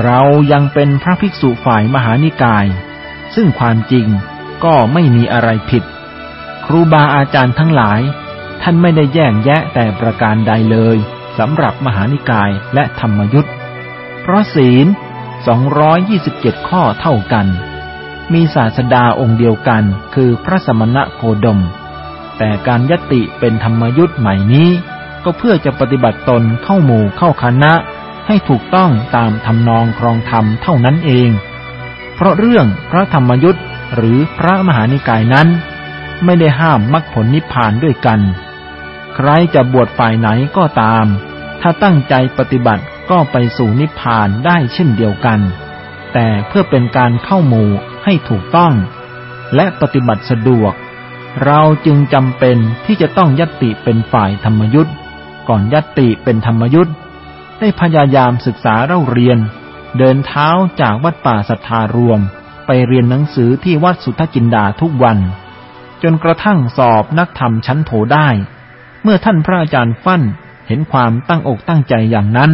เรายังเป็นพระภิกษุฝ่ายมหานิกาย ซึ่งความจริงก็ไม่มีอะไรผิด ครูบาอาจารย์ทั้งหลาย ท่านไม่ได้แย่งแยะแต่ประการใดเลยสำหรับมหานิกายและธรรมยุทธ์เพราะศีล 227 ข้อเท่ากัน มีศาสดาองค์เดียวกันคือพระสมณะโคดม แต่การยติเป็นธรรมยุทธ์ใหม่นี้ ก็เพื่อจะปฏิบัติตนเข้าหมู่เข้าคณะ ให้ถูกต้องตามทำนองครองธรรมเท่านั้นเอง เพราะเรื่องพระธรรมยุทธ์หรือพระมหานิกายนั้น ไม่ได้ห้ามมรรคผลนิพพานด้วยกัน ใครจะบวชฝ่ายไหนก็ตาม ถ้าตั้งใจปฏิบัติก็ไปสู่นิพพานได้เช่นเดียวกัน แต่เพื่อเป็นการเข้าหมู่ให้ถูกต้อง และปฏิบัติสะดวก เราจึงจำเป็นที่จะต้องยัตติเป็นฝ่ายธรรมยุทธ์ก่อนยัตติเป็นธรรมยุทธ์ได้พยายามศึกษาเล่าเรียน เดินเท้าจากวัดป่าสัทธารวม ไปเรียนหนังสือที่วัดสุทธจินดาทุกวัน จนกระทั่งสอบนักธรรมชั้นโถได้ เมื่อท่านพระอาจารย์ฟั่นเห็นความตั้งอกตั้งใจอย่างนั้น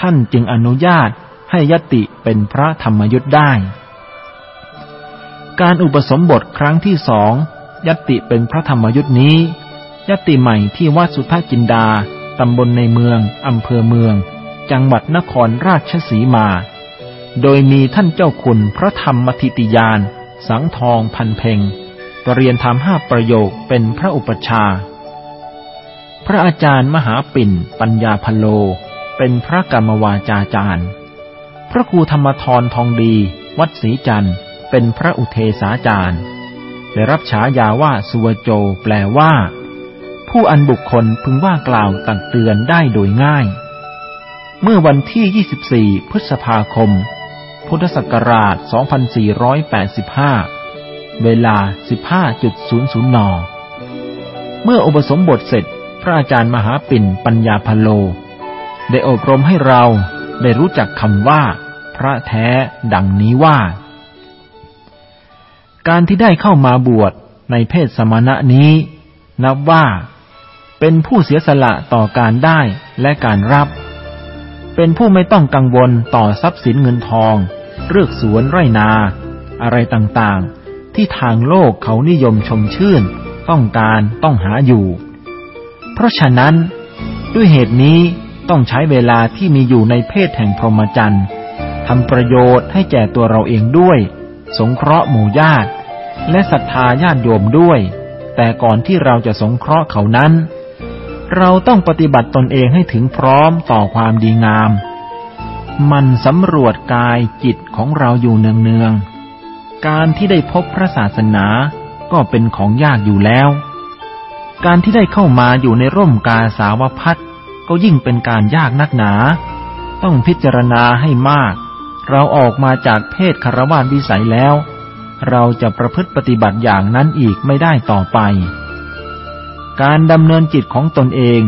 ท่านจึงอนุญาตให้ยติเป็นพระธรรมยุทธ์ได้ การอุปสมบทครั้งที่สองยติเป็นพระธรรมยุทธ์นี้ ยติใหม่ที่วัดสุทธจินดา ตำบลในเมือง อำเภอเมือง จังหวัดนครราชสีมา โดยมีท่านเจ้าคุณพระธรรมทิติยาน สังทองพันเพงปรเรียนธรรมห้าประโยคเป็นพระอุปชา พระอาจารย์มหาปิ่น ปัญญาพโล เป็นพระกรรมวาจาจารย์ พระครูธรรมทรทองดี วัดศรีจันทร์ เป็นพระอุเทศาจารย์ ได้รับฉายาว่าสุวโจ แปลว่า ผู้อันบุคคลพึงว่ากล่าวตักเตือนได้โดยง่าย เมื่อวันที่ 24 พฤษภาคม พุทธศักราช 2485 เวลา 15.00 น เมื่ออุปสมบทเสร็จ พระอาจารย์มหาปิ่นปัญญาพโล ได้อบรมให้เราได้รู้จักคำว่า พระแท้ดังนี้ว่า การที่ได้เข้ามาบวชในเพศสมณะนี้ นับว่า เป็นผู้เสียสละต่อการได้และการรับ เป็นผู้ไม่ต้องกังวลต่อทรัพย์สินเงินทอง เลือกสวนไร่นา อะไรต่างๆ ที่ทางโลกเขานิยมชมชื่น ต้องการต้องหาอยู่ เพราะฉะนั้น ด้วยเหตุนี้ต้องใช้เวลาที่มีอยู่ในเพศแห่งพรหมจรรย์ทำประโยชน์ให้แก่ตัวเราเองด้วย สงเคราะห์หมู่ญาติ และศรัทธาญาติโยมด้วย แต่ก่อนที่เราจะสงเคราะห์เขานั้น เราต้องปฏิบัติตนเองให้ถึงพร้อมต่อความดีงาม มันสำรวจกายจิตของเราอยู่เนืองๆการที่ได้พบพระศาสนาก็เป็นของยากอยู่แล้ว การที่ได้เข้ามาอยู่ในร่มกาสาวพัดก็ยิ่งเป็นการยากนักหนา ต้องพิจารณาให้มาก เราออกมาจากเพศคารวานวิสัยแล้ว เราจะประพฤติปฏิบัติอย่างนั้นอีกไม่ได้ต่อไป การดำเนินจิตของตนเอง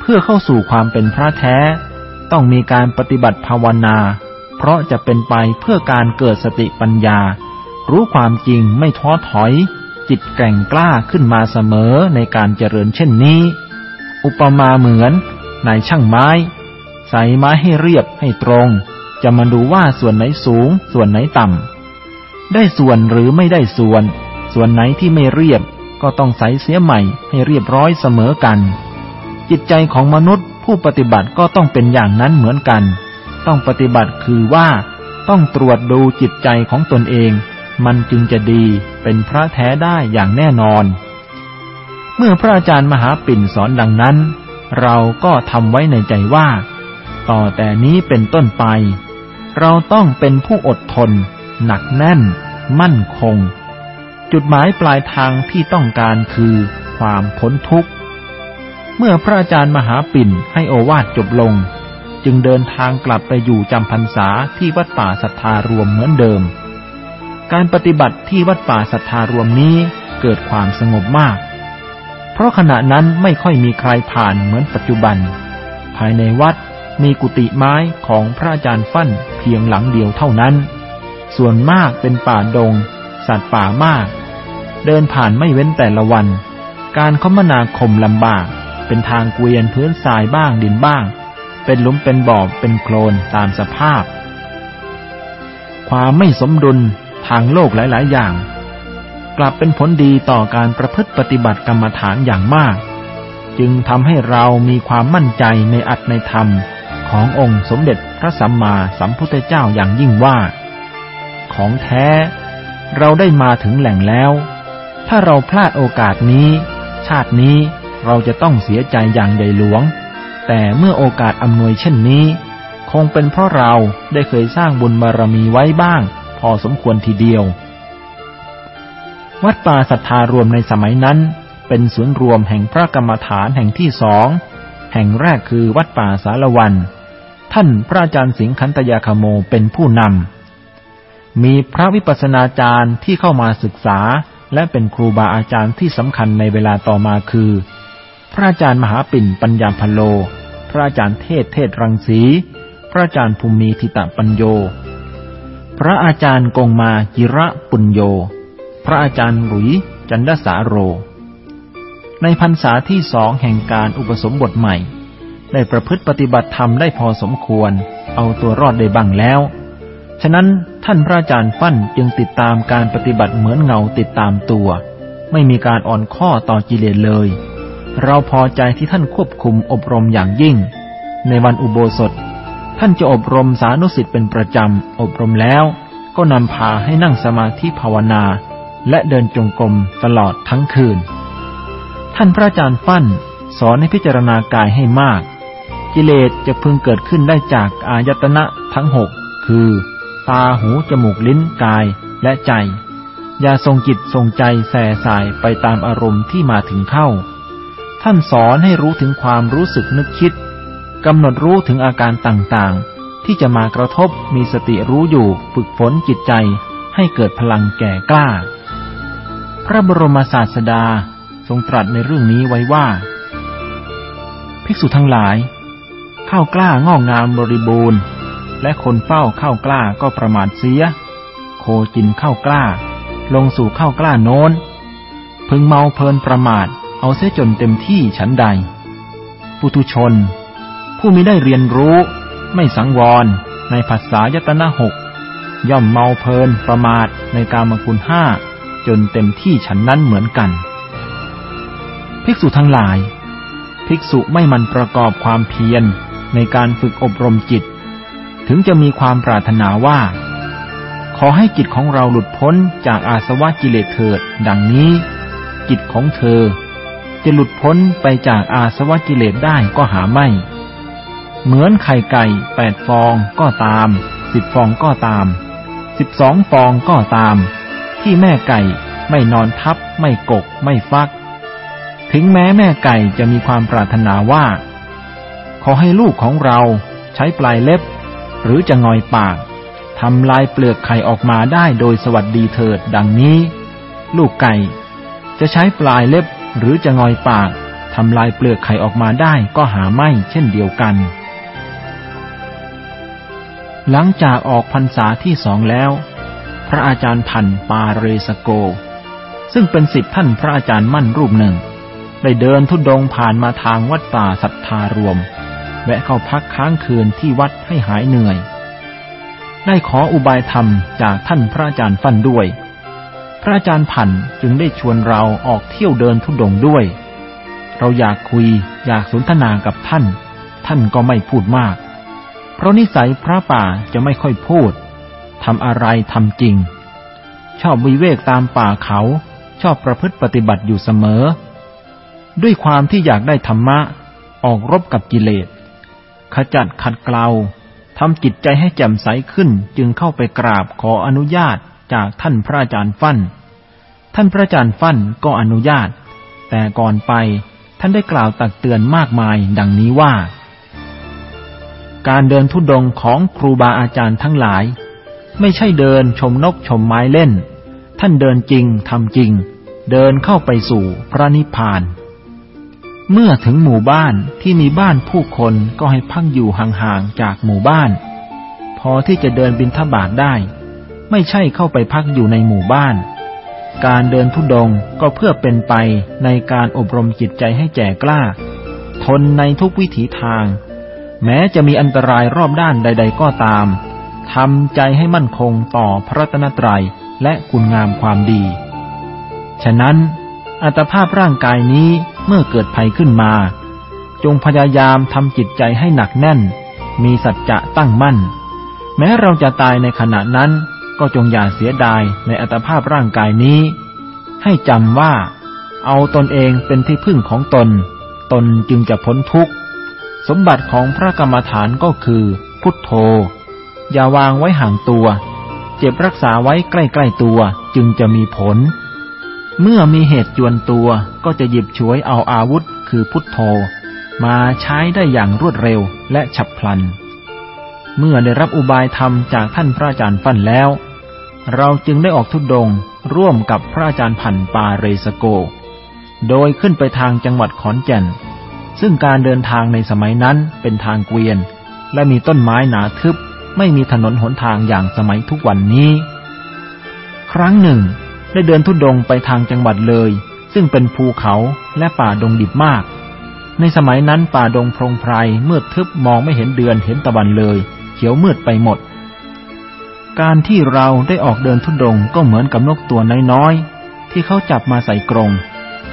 เพื่อเข้าสู่ความเป็นพระแท้ ต้องมีการปฏิบัติภาวนา เพราะจะเป็นไปเพื่อการเกิดสติปัญญา รู้ความจริงไม่ท้อถอย จิตแกร่งกล้าขึ้นมาเสมอในการเจริญเช่นนี้ อุปมาเหมือนนายช่างไม้ ใส่ไม้ให้เรียบให้ตรง จะมาดูว่าส่วนไหนสูง ส่วนไหนต่ำ ได้ส่วนหรือไม่ได้ส่วน ส่วนไหนที่ไม่เรียบก็ต้องใส่เสียใหม่ให้เรียบร้อยเสมอกัน จิตใจของมนุษย์ผู้ปฏิบัติก็ต้องเป็นอย่างนั้นเหมือนกัน ต้องปฏิบัติคือว่า ต้องตรวจดูจิตใจของตนเอง มันจึงจะดีเป็นพระแท้ได้อย่างแน่นอน เมื่อพระอาจารย์มหาปิ่นสอนดังนั้น เราก็ทำไว้ในใจว่า ต่อแต่นี้เป็นต้นไป เราต้องเป็นผู้อดทน หนักแน่น มั่นคง จุดหมายปลายทางที่ต้องการคือความพ้นทุกข์ เมื่อพระอาจารย์มหาปิ่นให้โอวาทจบลง จึงเดินทางกลับไปอยู่จำพรรษาที่วัดป่าสัทธารวมเหมือนเดิม การปฏิบัติที่วัดป่าสัทธารวมนี้เกิดความสงบมาก เพราะขณะนั้นไม่ค่อยมีใครผ่านเหมือนปัจจุบัน ภายในวัดมีกุฏิไม้ของพระอาจารย์ฟั่นเพียงหลังเดียวเท่านั้น ส่วนมากเป็นป่าดง สัตว์ป่ามาก เดินผ่านไม่เว้นแต่ละวัน การคมนาคมลำบาก เป็นทางเกวียนพื้นทรายบ้างดินบ้าง เป็นหลุมเป็นบ่อเป็นโคลนตามสภาพ ความไม่สมดุล ทางโลกหลาย ๆ อย่าง กลับเป็นผลดีต่อการประพฤติปฏิบัติกรรมฐานอย่างมาก จึงทำให้เรามีความมั่นใจในอัตในธรรมขององค์สมเด็จพระสัมมาสัมพุทธเจ้าอย่างยิ่งว่า ของแท้เราได้มาถึงแหล่งแล้ว ถ้าเราพลาดโอกาสนี้ ชาตินี้เราจะต้องเสียใจอย่างใหญ่หลวง แต่เมื่อโอกาสอำนวยเช่นนี้ คงเป็นเพราะเราได้เคยสร้างบุญบารมีไว้บ้าง พอสมควรทีเดียว วัดป่าศรัทธารวมในสมัยนั้น เป็นศูนย์รวมแห่งพระกรรมฐานแห่งที่สอง แห่งแรกคือวัดป่าสารวัน ท่านพระอาจารย์สิงคันตยาคโมเป็นผู้นำ มีพระวิปัสสนาจารย์ที่เข้ามาศึกษา และเป็นครูบาอาจารย์ที่สำคัญในเวลาต่อมาคือ พระอาจารย์มหาปิ่นปัญญาพโล พระอาจารย์เทศเทศรังสี พระอาจารย์ภูมิทิตะปัญโย พระอาจารย์กงมาจิระปุญโย พระอาจารย์หลุยจันดสาโร ในพรรษาที่สองแห่งการอุปสมบทใหม่ ได้ประพฤติปฏิบัติธรรมได้พอสมควร เอาตัวรอดได้บ้างแล้ว ฉะนั้นท่านพระอาจารย์ฟั่นจึงติดตามการปฏิบัติเหมือนเงาติดตามตัว ไม่มีการอ่อนข้อต่อกิเลสเลย เราพอใจที่ท่านควบคุมอบรมอย่างยิ่ง ในวันอุโบสถ ท่านจะอบรมสานุสิทธิ์เป็นประจำ อบรมแล้ว ก็นำพาให้นั่งสมาธิภาวนา และเดินจงกรมตลอดทั้งคืน ท่านพระอาจารย์ฟั่นสอนให้พิจารณากายให้มาก กิเลสจะพึงเกิดขึ้นได้จากอายตนะทั้งหกคือ ตาหูจมูกลิ้นกายและใจ อย่าทรงจิตทรงใจแส่สายไปตามอารมณ์ที่มาถึงเข้า ท่านสอนให้รู้ถึงความรู้สึกนึกคิด กำหนดรู้ถึงอาการต่างๆ ที่จะมากระทบมีสติรู้อยู่ฝึกฝนจิตใจให้เกิดพลังแก่กล้า พระบรมศาสดาทรงตรัสในเรื่องนี้ไว้ว่า ภิกษุทั้งหลาย ข้าวกล้างอกงามบริบูรณ์ และคนเฝ้าข้าวกล้าก็ประมาทเสีย โคกินข้าวกล้า ลงสู่ข้าวกล้าโน้น พึงเมาเพลินประมาทเอาเสียจนเต็มที่ฉันใด ปุถุชน ผู้มิได้เรียนรู้ ไม่สังวร ในภาษายตนะหกย่อมเมาเพลินประมาทในกามคุณห้าจนเต็มที่ฉันนั้นเหมือนกัน ภิกษุทั้งหลาย ภิกษุไม่มันประกอบความเพียรในการฝึกอบรมจิต ถึงจะมีความปรารถนาว่า ขอให้จิตของเราหลุดพ้นจากอาสวะกิเลสเถิด ดังนี้ จิตของเธอ จะหลุดพ้นไปจากอาสวะกิเลสได้ก็หาไม่ เหมือนไข่ไก่แปดฟองก็ตามสิบฟองก็ตามสิบสองฟองก็ตาม ที่แม่ไก่ไม่นอนทับ ไม่กก ไม่ฟัก ถึงแม้แม่ไก่จะมีความปรารถนาว่า ขอให้ลูกของเราใช้ปลายเล็บ หรือจะงอยปากทำลายเปลือกไข่ออกมาได้โดยสวัสดีเถิดดังนี้ ลูกไก่ จะใช้ปลายเล็บหรือจะงอยปากทำลายเปลือกไข่ออกมาได้ก็หาไม่เช่นเดียวกัน หลังจากออกพรรษาที่สองแล้ว พระอาจารย์พันปาเรสโก ซึ่งเป็นสิทธิท่านพระอาจารย์มั่นรูปหนึ่ง ได้เดินทุดงผ่านมาทางวัดป่าสัทธารวม แวะเข้าพักค้างคืนที่วัดให้หายเหนื่อย ได้ขออุบายธรรมจากท่านพระอาจารย์ฟันด้วย พระอาจารย์พันจึงได้ชวนเราออกเที่ยวเดินทุดงด้วย เราอยากคุยอยากสนทนากับท่าน ท่านก็ไม่พูดมาก เพราะนิสัยพระป่าจะไม่ค่อยพูดทำอะไรทำจริง ชอบวิเวกตามป่าเขา ชอบประพฤติปฏิบัติอยู่เสมอ ด้วยความที่อยากได้ธรรมะ ออกรบกับกิเลส ขจัดขัดเกลาทำจิตใจให้แจ่มใสขึ้นจึงเข้าไปกราบขออนุญาตจากท่านพระอาจารย์ฟั่น ท่านพระอาจารย์ฟั่นก็อนุญาต แต่ก่อนไปท่านได้กล่าวตักเตือนมากมายดังนี้ว่า การเดินทุดงของครูบาอาจารย์ทั้งหลาย ไม่ใช่เดินชมนกชมไม้เล่น ท่านเดินจริงทำจริง เดินเข้าไปสู่พระนิพพาน เมื่อถึงหมู่บ้านที่มีบ้านผู้คนก็ให้พักอยู่ห่างๆจากหมู่บ้าน พอที่จะเดินบินทบาทได้ ไม่ใช่เข้าไปพักอยู่ในหมู่บ้าน การเดินทุดงก็เพื่อเป็นไปในการอบรมจิตใจให้แก่กล้า ทนในทุกวิถีทาง แม้จะมีอันตรายรอบด้านใด ๆ ก็ตามทำใจให้มั่นคงต่อพระตนตรัยและคุณงามความดี ฉะนั้น อัตภาพร่างกายนี้เมื่อเกิดภัยขึ้นมา จงพยายามทำจิตใจให้หนักแน่น มีสัจจะตั้งมั่น แม้เราจะตายในขณะนั้นก็จงอย่าเสียดายในอัตภาพร่างกายนี้ ให้จำว่า เอาตนเองเป็นที่พึ่งของตน ตนจึงจะพ้นทุกข์ สมบัติของพระกรรมฐานก็คือ พุทโธ อย่าวางไว้ห่างตัว เจ็บรักษาไว้ใกล้ๆตัวจึงจะมีผล เมื่อมีเหตุจวนตัวก็จะหยิบฉวยเอาอาวุธคือพุทโธ มาใช้ได้อย่างรวดเร็วและฉับพลัน เมื่อได้รับอุบายธรรมจากท่านพระอาจารย์ฟั่นแล้ว เราจึงได้ออกทุดดงร่วมกับพระอาจารย์พันปาเรสโก โดยขึ้นไปทางจังหวัดขอนแก่น ซึ่งการเดินทางในสมัยนั้นเป็นทางเกวียน และมีต้นไม้หนาทึบ ไม่มีถนนหนทางอย่างสมัยทุกวันนี้ ครั้งหนึ่ง ได้เดินทุดงไปทางจังหวัดเลย ซึ่งเป็นภูเขาและป่าดงดิบมาก ในสมัยนั้นป่าดงพรงไพรมืดทึบมองไม่เห็นเดือนเห็นตะวันเลย เขียวมืดไปหมด การที่เราได้ออกเดินทุดงก็เหมือนกับนกตัวน้อยๆที่เขาจับมาใส่กรง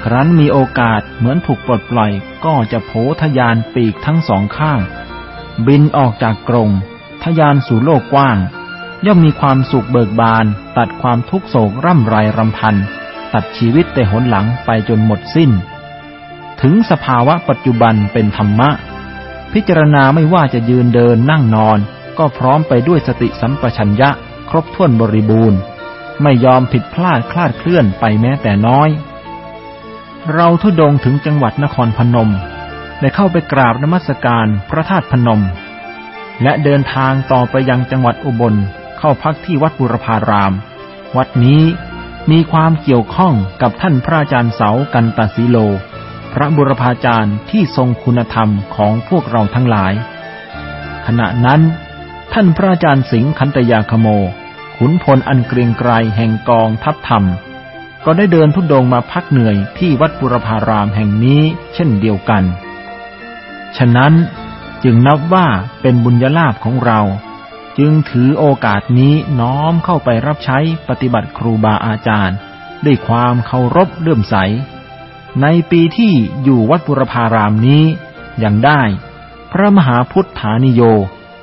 ครั้นมีโอกาสเหมือนถูกปลดปล่อยก็จะโผทยานปีกทั้งสองข้าง บินออกจากกรงทยานสู่โลกกว้าง ย่อมมีความสุขเบิกบาน ตัดความทุกโศกร่ำไรรำพัน ตัดชีวิตแต่หนหลังไปจนหมดสิ้น ถึงสภาวะปัจจุบันเป็นธรรมะ พิจารณาไม่ว่าจะยืนเดินนั่งนอน ก็พร้อมไปด้วยสติสัมปชัญญะ ครบถ้วนบริบูรณ์ ไม่ยอมผิดพลาดคลาดเคลื่อนไปแม้แต่น้อย เราทุดงถึงจังหวัดนครพนม ได้เข้าไปกราบนมัสการพระธาตุพนม และเดินทางต่อไปยังจังหวัดอุบลเข้าพักที่วัดบุรพาราม วัดนี้มีความเกี่ยวข้องกับท่านพระอาจารย์เสากันตสีโล พระบุรพาจารย์ที่ทรงคุณธรรมของพวกเราทั้งหลาย ขณะนั้น ท่านพระอาจารย์สิงห์คันตยาคโม ขุนพลอันเกรียงไกรแห่งกองทัพธรรม ก็ได้เดินทุดงมาพักเหนื่อยที่วัดบุรพารามแห่งนี้เช่นเดียวกัน ฉะนั้นจึงนับว่าเป็นบุญญาลาภของเรา จึงถือโอกาสนี้น้อมเข้าไปรับใช้ปฏิบัติครูบาอาจารย์ ด้วยความเคารพเลื่อมใส ในปีที่อยู่วัดบุรพารามนี้ยังได้ พระมหาพุทธานิโย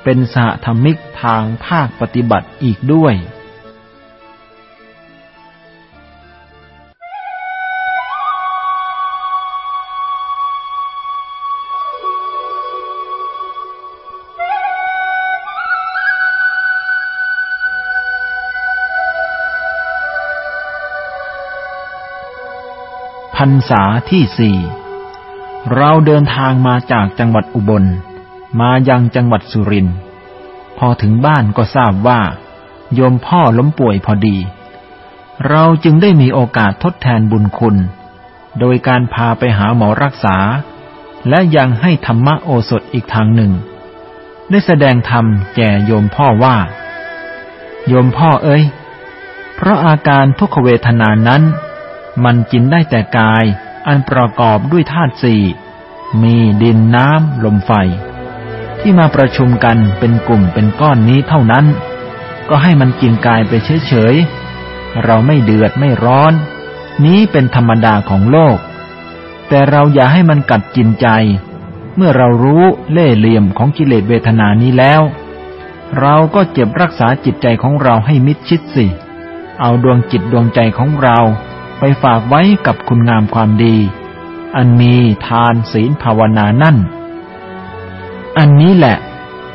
เป็นสหธรรมิกทางภาคปฏิบัติอีกด้วย รรษาที่สี่เราเดินทางมาจากจังหวัดอุบล มายังจังหวัดสุรินทร์พอถึงบ้านก็ทราบว่า โยมพ่อล้มป่วยพอดี เราจึงได้มีโอกาสทดแทนบุญคุณ โดยการพาไปหาหมอรักษา และยังให้ธรรมโอสถอีกทางหนึ่ง ได้แสดงธรรมแก่โยมพ่อว่า โยมพ่อเอ้ย เพราะอาการทุกขเวทนานั้น มันกินได้แต่กาย อันประกอบด้วยธาตุสี่มีดินน้ำลมไฟ ที่มาประชุมกันเป็นกลุ่มเป็นก้อนนี้เท่านั้น ก็ให้มันกินกายไปเฉยๆเราไม่เดือดไม่ร้อน นี้เป็นธรรมดาของโลก แต่เราอย่าให้มันกัดกินใจ เมื่อเรารู้เล่เหลี่ยมของกิเลสเวทนานี้แล้ว เราก็เจ็บรักษาจิตใจของเราให้มิดชิดสิเอาดวงจิตดวงใจของเรา ไปฝากไว้กับคุณงามความดี อันมีทานศีลภาวนานั่น อันนี้แหละ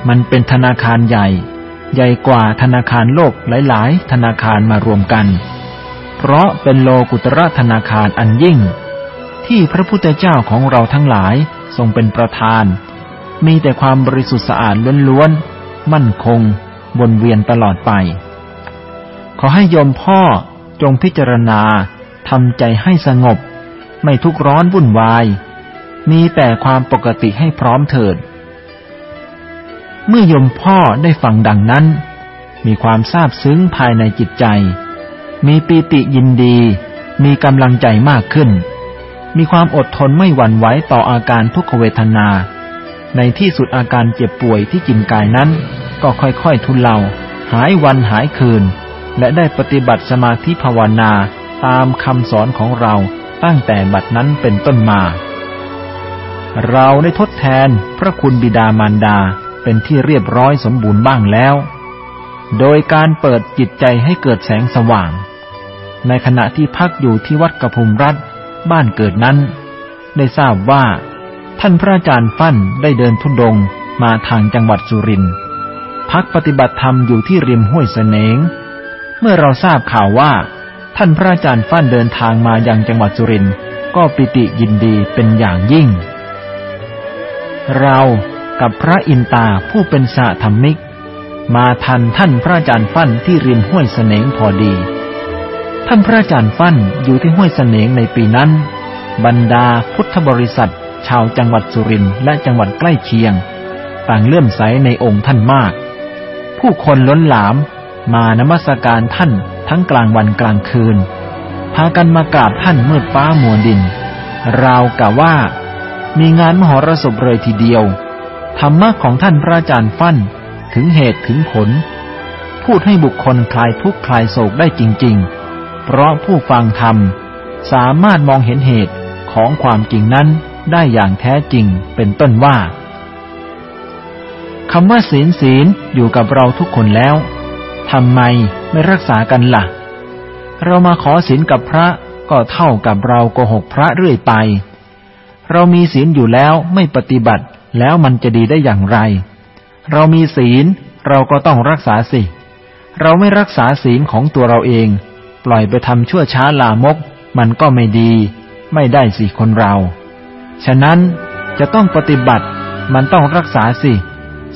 มันเป็นธนาคารใหญ่ ใหญ่กว่าธนาคารโลกหลาย ๆ ธนาคารมารวมกัน เพราะเป็นโลกุตระธนาคารอันยิ่ง ที่พระพุทธเจ้าของเราทั้งหลายทรงเป็นประธาน มีแต่ความบริสุทธิ์สะอาดล้วนๆ มั่นคง วนเวียนตลอดไป ขอให้โยมพ่อจงพิจารณา ทำใจให้สงบ ไม่ทุกร้อนวุ่นวาย มีแต่ความปกติให้พร้อมเถิด เมื่อยมพ่อได้ฟังดังนั้น มีความซาบซึ้งภายในจิตใจ มีปีติยินดี มีกำลังใจมากขึ้น มีความอดทนไม่หวั่นไหวต่ออาการทุกขเวทนา ในที่สุดอาการเจ็บป่วยที่กินกายนั้น ก็ค่อยๆทุเลาหายวันหายคืน และได้ปฏิบัติสมาธิภาวนา ตามคำสอนของเราตั้งแต่บัดนั้นเป็นต้นมา เราได้ทดแทนพระคุณบิดามารดาเป็นที่เรียบร้อยสมบูรณ์บ้างแล้ว โดยการเปิดจิตใจให้เกิดแสงสว่าง ในขณะที่พักอยู่ที่วัดกระพุมรัฐบ้านเกิดนั้น ได้ทราบว่า ท่านพระอาจารย์ฟั่นได้เดินทุดงมาทางจังหวัดสุรินทร์พักปฏิบัติธรรมอยู่ที่ริมห้วยเสนง เมื่อเราทราบข่าวว่า ท่านพระอาจารย์ฟั่นเดินทางมาอยังจังหวัดสุรินทร์ก็ปิติยินดีเป็นอย่างยิ่ง เรากับพระอินตาผู้เป็นสะธรรมิก มาทันท่านพระอาจารย์ฟั่นที่ริมห้วยเสนงพอดี ท่านพระอาจารย์ฟั่นอยู่ที่ห้วยเสนงในปีนั้น บรรดาพุทธบริษัท ชาวจังหวัดสุรินทร์และจังหวัดใกล้เคียง ต่างเลื่อมใสในองค์ท่านมาก ผู้คนล้นหลามมานมัสการท่าน ทั้งกลางวันกลางคืน พากันมากราบท่านเมื่อฟ้ามัวดิน ราวกะว่า มีงานมหรสพเลยทีเดียว ธรรมะของท่านพระอาจารย์ฟั่นถึงเหตุถึงผล พูดให้บุคคลคลายทุกข์คลายโศกได้จริง ๆ เพราะผู้ฟังธรรมสามารถมองเห็นเหตุของความจริงนั้นได้อย่างแท้จริงเป็นต้นว่าคำว่าศีลศีลอยู่กับเราทุกคนแล้ว ทำไมไม่รักษากันละ่ะ เรามาขอศีลกับพระก็เท่ากับเราโกหกพระเรื่อยไป เรามีศีลอยู่แล้วไม่ปฏิบัติแล้วมันจะดีได้อย่างไร เรามีศีลเราก็ต้องรักษาสิ เราไม่รักษาศีลของตัวเราเอง ปล่อยไปทำชั่วช้าลามก มันก็ไม่ดี ไม่ได้สิคนเรา ฉะนั้นจะต้องปฏิบัติมันต้องรักษาสิ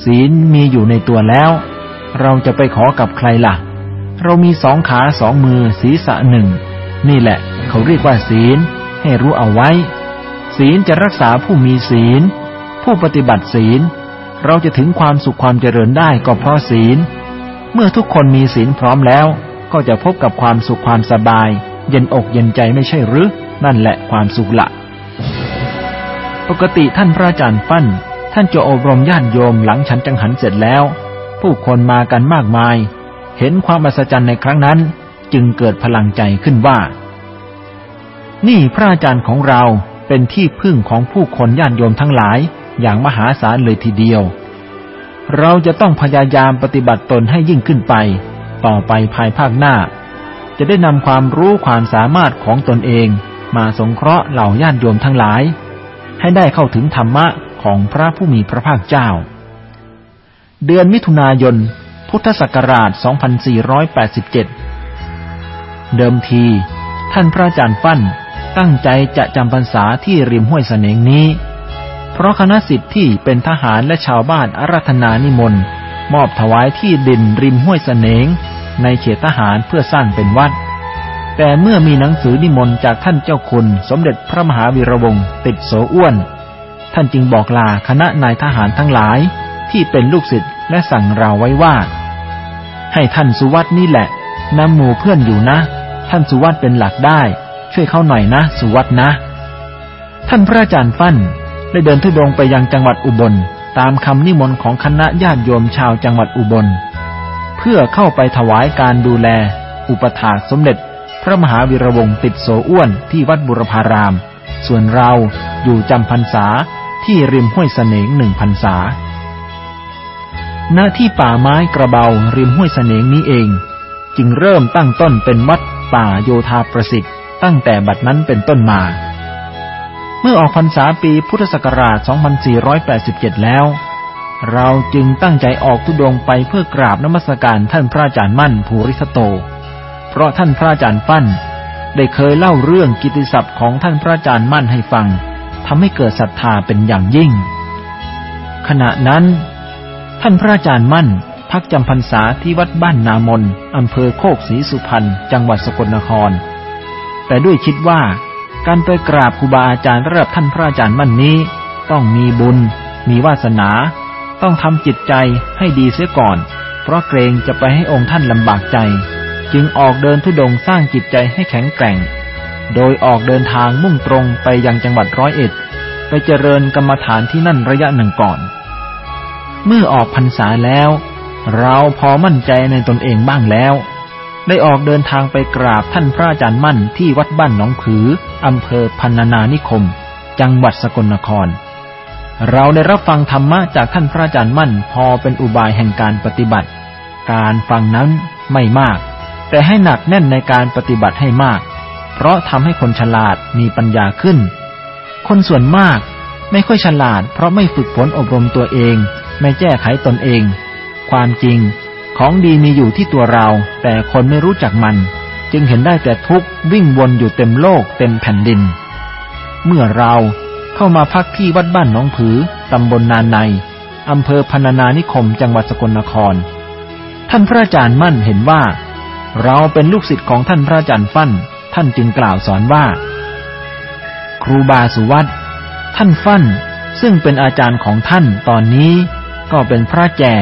ศีลมีอยู่ในตัวแล้ว เราจะไปขอกับใครล่ะ เรามีสองขาสองมือศีรษะหนึ่ง นี่แหละ เขาเรียกว่าศีล ให้รู้เอาไว้ ศีลจะรักษาผู้มีศีล ผู้ปฏิบัติศีล เราจะถึงความสุขความเจริญได้ก็เพราะศีล เมื่อทุกคนมีศีลพร้อมแล้ว ก็จะพบกับความสุขความสบาย เย็นอกเย็นใจไม่ใช่หรือ นั่นแหละความสุขละปกติท่านพระอาจารย์ปั้น ท่านจะอบรมญาติโยมหลังฉันจังหันเสร็จแล้ว ผู้คนมากันมากมาย เห็นความอัศจรรย์ในครั้งนั้น จึงเกิดพลังใจขึ้นว่า นี่พระอาจารย์ของเราเป็นที่พึ่งของผู้คนญาติโยมทั้งหลายอย่างมหาศาลเลยทีเดียว เราจะต้องพยายามปฏิบัติตนให้ยิ่งขึ้นไป ต่อไปภายภาคหน้า จะได้นำความรู้ความสามารถของตนเอง มาสงเคราะห์เหล่าญาติโยมทั้งหลาย ให้ได้เข้าถึงธรรมะของพระผู้มีพระภาคเจ้า เดือนมิถุนายน พุทธศักราช 2487 เดิมที ท่านพระอาจารย์ฟั่นตั้งใจจะจำพรรษาที่ริมห้วยเสนงนี้ เพราะคณะสิทธิ์ที่เป็นทหารและชาวบ้านอารัธนานิมนต์มอบถวายที่ดินริมห้วยเสนงในเขตทหารเพื่อสร้างเป็นวัด แต่เมื่อมีหนังสือนิมนต์จากท่านเจ้าคุณ สมเด็จพระมหาวีระวงศ์ติดโสอ้วน ท่านจึงบอกลาคณะนายทหารทั้งหลาย ที่เป็นลูกศิษย์และสั่งเราไว้ว่า ให้ท่านสุวัตนี่แหละนำหมู่เพื่อนอยู่นะ ท่านสุวัตเป็นหลักได้ ช่วยเขาหน่อยนะ สุวัตนะ ท่านพระอาจารย์ฟั่นได้เดินทุดงไปยังจังหวัดอุบล ตามคำนิมนต์ของคณะญาติโยมชาวจังหวัดอุบล เพื่อเข้าไปถวายการดูแล อุปถาสมเด็จ พระมหาวีระวงศ์ติดโสอ้วนที่วัดบุรพาราม ส่วนเราอยู่จำพรรษาที่ริมห้วยเสนงหนึ่งพรรษา ณที่ป่าไม้กระเบาริมห้วยเสนงนี้เอง จึงเริ่มตั้งต้นเป็นวัดป่าโยธาประสิทธิ์ ตั้งแต่บัดนั้นเป็นต้นมา เมื่อออกพรรษาปีพุทธศักราช 2487 แล้ว เราจึงตั้งใจออกทุดงไปเพื่อกราบนมัสการท่านพระอาจารย์มั่นภูริสโต เพราะท่านพระอาจารย์ปั้น ได้เคยเล่าเรื่องกิติศัพท์ของท่านพระอาจารย์มั่นให้ฟังทำให้เกิดศรัทธาเป็นอย่างยิ่ง ขณะนั้น ท่านพระอาจารย์มั่น พักจำพรรษาที่วัดบ้านนามนอำเภอโคกศรีสุพรรณจังหวัดสกลนคร แต่ด้วยคิดว่า การไปกราบครูบาอาจารย์ระดับท่านพระอาจารย์มั่นนี้ ต้องมีบุญ มีวาสนา ต้องทำจิตใจให้ดีเสียก่อน เพราะเกรงจะไปให้องค์ท่านลำบากใจ จึงออกเดินทุดงสร้างจิตใจให้แข็งแกร่ง โดยออกเดินทางมุ่งตรงไปยังจังหวัดร้อยเอ็ด ไปเจริญกรรมฐานที่นั่นระยะหนึ่งก่อน เมื่อออกพรรษาแล้ว เราพอมั่นใจในตนเองบ้างแล้ว ได้ออกเดินทางไปกราบท่านพระอาจารย์มั่นที่วัดบ้านหนองผืออำเภอพันนานิคม จังหวัดสกลนคร เราได้รับฟังธรรมะจากท่านพระอาจารย์มั่นพอเป็นอุบายแห่งการปฏิบัติ การฟังนั้นไม่มาก แต่ให้หนักแน่นในการปฏิบัติให้มาก เพราะทำให้คนฉลาดมีปัญญาขึ้น คนส่วนมากไม่ค่อยฉลาด เพราะไม่ฝึกฝนอบรมตัวเอง ไม่แก้ไขตนเอง ความจริง ของดีมีอยู่ที่ตัวเรา แต่คนไม่รู้จักมัน จึงเห็นได้แต่ทุกข์วิ่งวนอยู่เต็มโลกเต็มแผ่นดิน เมื่อเราเข้ามาพักที่วัดบ้านหนองผือ ตำบลนานใน อำเภอพนานานิคมจังหวัดสกลนคร ท่านพระอาจารย์มั่นเห็นว่า เราเป็นลูกศิษย์ของท่านพระอาจารย์ฟั่น ท่านจึงกล่าวสอนว่า ครูบาสุวัตท่านฟั่นซึ่งเป็นอาจารย์ของท่านตอนนี้ ก็เป็นพระแก่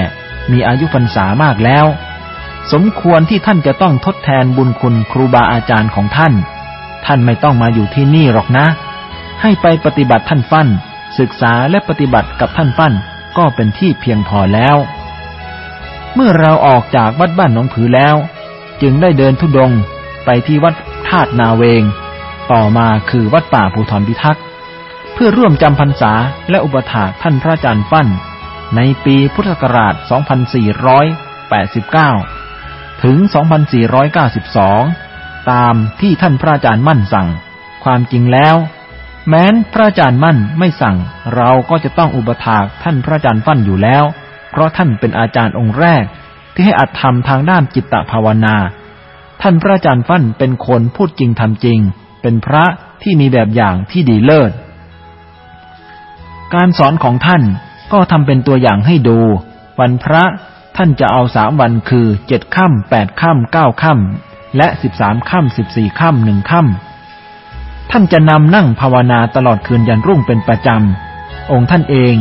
มีอายุพรรษามากแล้ว สมควรที่ท่านจะต้องทดแทนบุญคุณครูบาอาจารย์ของท่าน ท่านไม่ต้องมาอยู่ที่นี่หรอกนะ ให้ไปปฏิบัติท่านฟั่น ศึกษาและปฏิบัติกับท่านฟั่นก็เป็นที่เพียงพอแล้ว เมื่อเราออกจากวัดบ้านหนองผือแล้ว จึงได้เดินทุดงไปที่วัดธาตุนาเวง ต่อมาคือวัดป่าภูทรพิทักษ์ เพื่อร่วมจำพรรษาและอุปถากท่านพระอาจารย์ฟั่น ในปีพุทธศักราช 2489 ถึง 2492 ตามที่ท่านพระอาจารย์มั่นสั่ง ความจริงแล้ว แม้นพระอาจารย์มั่นไม่สั่ง เราก็จะต้องอุปถากท่านพระอาจารย์ฟั่นอยู่แล้ว เพราะท่านเป็นอาจารย์องค์แรก ที่ให้อัดทำทางด้านจิตตภาวนา ท่านพระอาจารย์ฟั่นเป็นคนพูดจริงทำจริง เป็นพระที่มีแบบอย่างที่ดีเลิศ การสอนของท่าน ก็ทำเป็นตัวอย่างให้ดู วันพระท่านจะเอาสามวันคือเจ็ดค่ำแปดค่ำเก้าค่ำและสิบสามค่ำสิบสี่ค่ำหนึ่งค่ำท่านจะนำนั่งภาวนาตลอดคืนยันรุ่งเป็นประจำ องค์ท่านเอง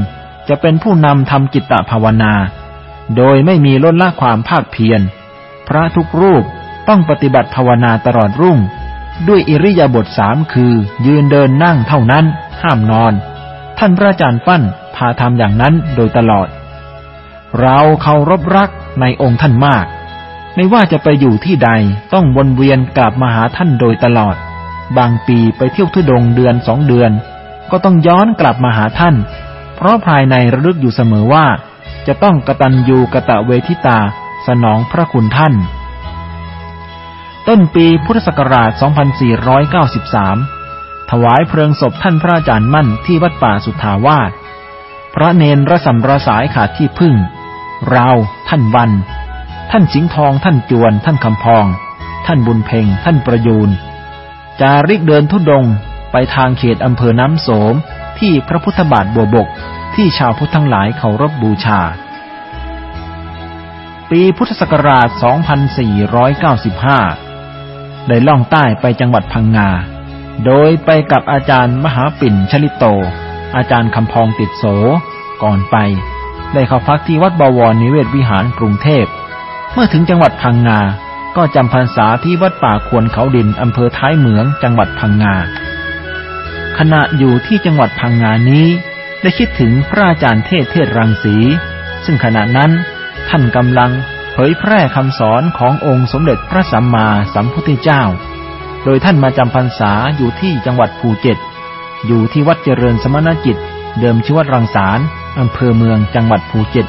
จะเป็นผู้นำทำจิตตภาวนา โดยไม่มีลดละความภาคเพียร พระทุกรูปต้องปฏิบัติภาวนาตลอดรุ่ง ด้วยอิริยาบถสามคือ ยืนเดินนั่งเท่านั้น ห้ามนอน ท่านพระอาจารย์ฟั่นาทำอย่างนั้นโดยตลอด เราเคารพรักในองค์ท่านมาก ไม่ว่าจะไปอยู่ที่ใดต้องวนเวียนกลับมาหาท่านโดยตลอด บางปีไปเที่ยวทุดงเดือนสองเดือน ก็ต้องย้อนกลับมาหาท่าน เพราะภายในระลึกอยู่เสมอว่า จะต้องกตัญญูกะตะเวทิตาสนองพระคุณท่าน ต้นปีพุทธศักราช 2493 ถวายเพลิงศพท่านพระอาจารย์มั่นที่วัดป่าสุทธาวาส ระเนนระสำระสายขาดที่พึ่ง เรา ท่านวัน ท่านสิงห์ทอง ท่านจวน ท่านคำพอง ท่านบุญเพ่ง ท่านประยูน จาริกเดินทุดงไปทางเขตอำเภอน้ำโสม ที่พระพุทธบาทบัวบก ที่ชาวพุทธทั้งหลายเคารพบบูชา ปีพุทธศักราช 2495 ได้ล่องใต้ไปจังหวัดพังงา โดยไปกับอาจารย์มหาปิ่นชลิตโต อาจารย์คำพองติดโส ก่อนไป ได้เข้าพักที่วัดบวรนิเวศวิหารกรุงเทพ เมื่อถึงจังหวัดพังงา ก็จำพรรษาที่วัดป่าควนเขาดินอำเภอท้ายเหมืองจังหวัดพังงา ขณะอยู่ที่จังหวัดพังงานี้ ได้คิดถึงพระอาจารย์เทสก์ เทสรังสี ซึ่งขณะนั้นท่านกำลังเผยแพร่คำสอนขององค์สมเด็จพระสัมมาสัมพุทธเจ้า โดยท่านมาจำพรรษาอยู่ที่จังหวัดภูเก็ตอยู่ที่วัดเจริญสมณกิจ เดิมชื่อวัดหลังศาล อำเภอเมืองจังหวัดภูเก็ต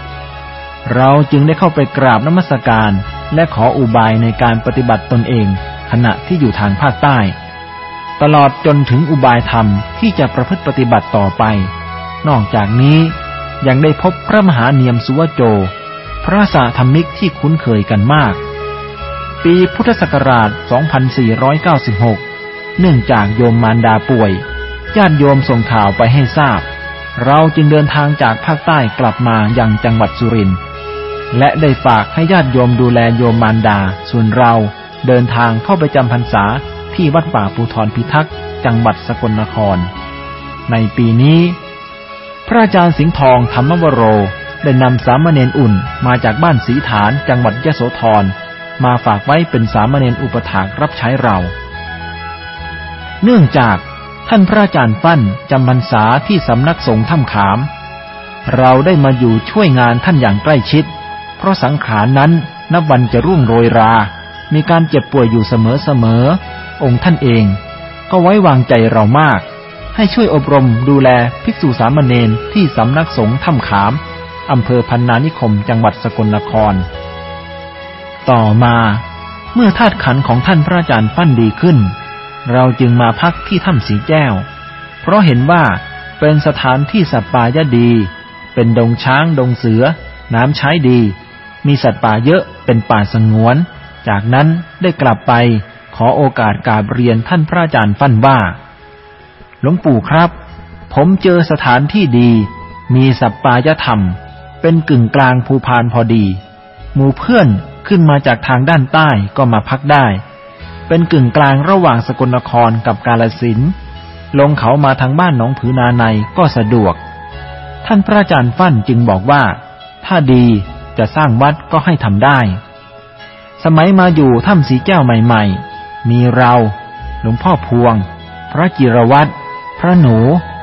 เราจึงได้เข้าไปกราบนมัสการ และขออุบายในการปฏิบัติตนเอง ขณะที่อยู่ทางภาคใต้ ตลอดจนถึงอุบายธรรมที่จะประพฤติปฏิบัติต่อไป นอกจากนี้ยังได้พบพระมหาเนียมสุวโจ พระสาธรรมิกที่คุ้นเคยกันมาก ปีพุทธศักราช 2496 เนื่องจากโยมมารดาป่วย ญาติโยมส่งข่าวไปให้ทราบ เราจึงเดินทางจากภาคใต้กลับมายังจังหวัดสุรินทร์และได้ฝากให้ญาติโยมดูแลโยมมารดา ส่วนเราเดินทางเข้าไปจำพรรษาที่วัดป่าภูทรพิทักษ์จังหวัดสกลนคร ในปีนี้ พระอาจารย์สิงห์ทองธรรมวโร ได้นำสามเณรอุ่นมาจากบ้านสีฐานจังหวัดยโสธรมาฝากไว้เป็นสามเณรอุปถากรับใช้เรา เนื่องจาก ท่านพระอาจารย์ฟั่นจำพรรษาที่สำนักสงฆ์ถ้ำขาม เราได้มาอยู่ช่วยงานท่านอย่างใกล้ชิด เพราะสังขารนั้นนับวันจะรุ่งโรยรา มีการเจ็บป่วยอยู่เสมอๆ องค์ท่านเองก็ไว้วางใจเรามาก ให้ช่วยอบรมดูแลภิกษุสามเณรที่สำนักสงฆ์ถ้ำขาม อำเภอพันนานิคมจังหวัดสกลนคร ต่อมา เมื่อธาตุขันของท่านพระอาจารย์ฟั่นดีขึ้น เราจึงมาพักที่ถ้ำสีแก้ว เพราะเห็นว่าเป็นสถานที่สัตว์ป่ายดี เป็นดงช้างดงเสือ น้ำใช้ดี มีสัตว์ป่าเยอะเป็นป่าสงวน จากนั้นได้กลับไปขอโอกาสกราบเรียนท่านพระอาจารย์ฟั่นว่า หลวงปู่ครับ ผมเจอสถานที่ดี มีสัปปายธรรม เป็นกึ่งกลางภูพานพอดี หมู่เพื่อนขึ้นมาจากทางด้านใต้ก็มาพักได้ เป็นกึ่งกลางระหว่างสกลนครกับกาลสินลงเขามาทางบ้านหนองผือนาในก็สะดวก ท่านพระอาจารย์ฟั่นจึงบอกว่า ถ้าดีจะสร้างวัดก็ให้ทำได้ สมัยมาอยู่ถ้ำสีแก้วใหม่ๆ มีเรา หลวงพ่อพวง พระจิรวัตรพระหนู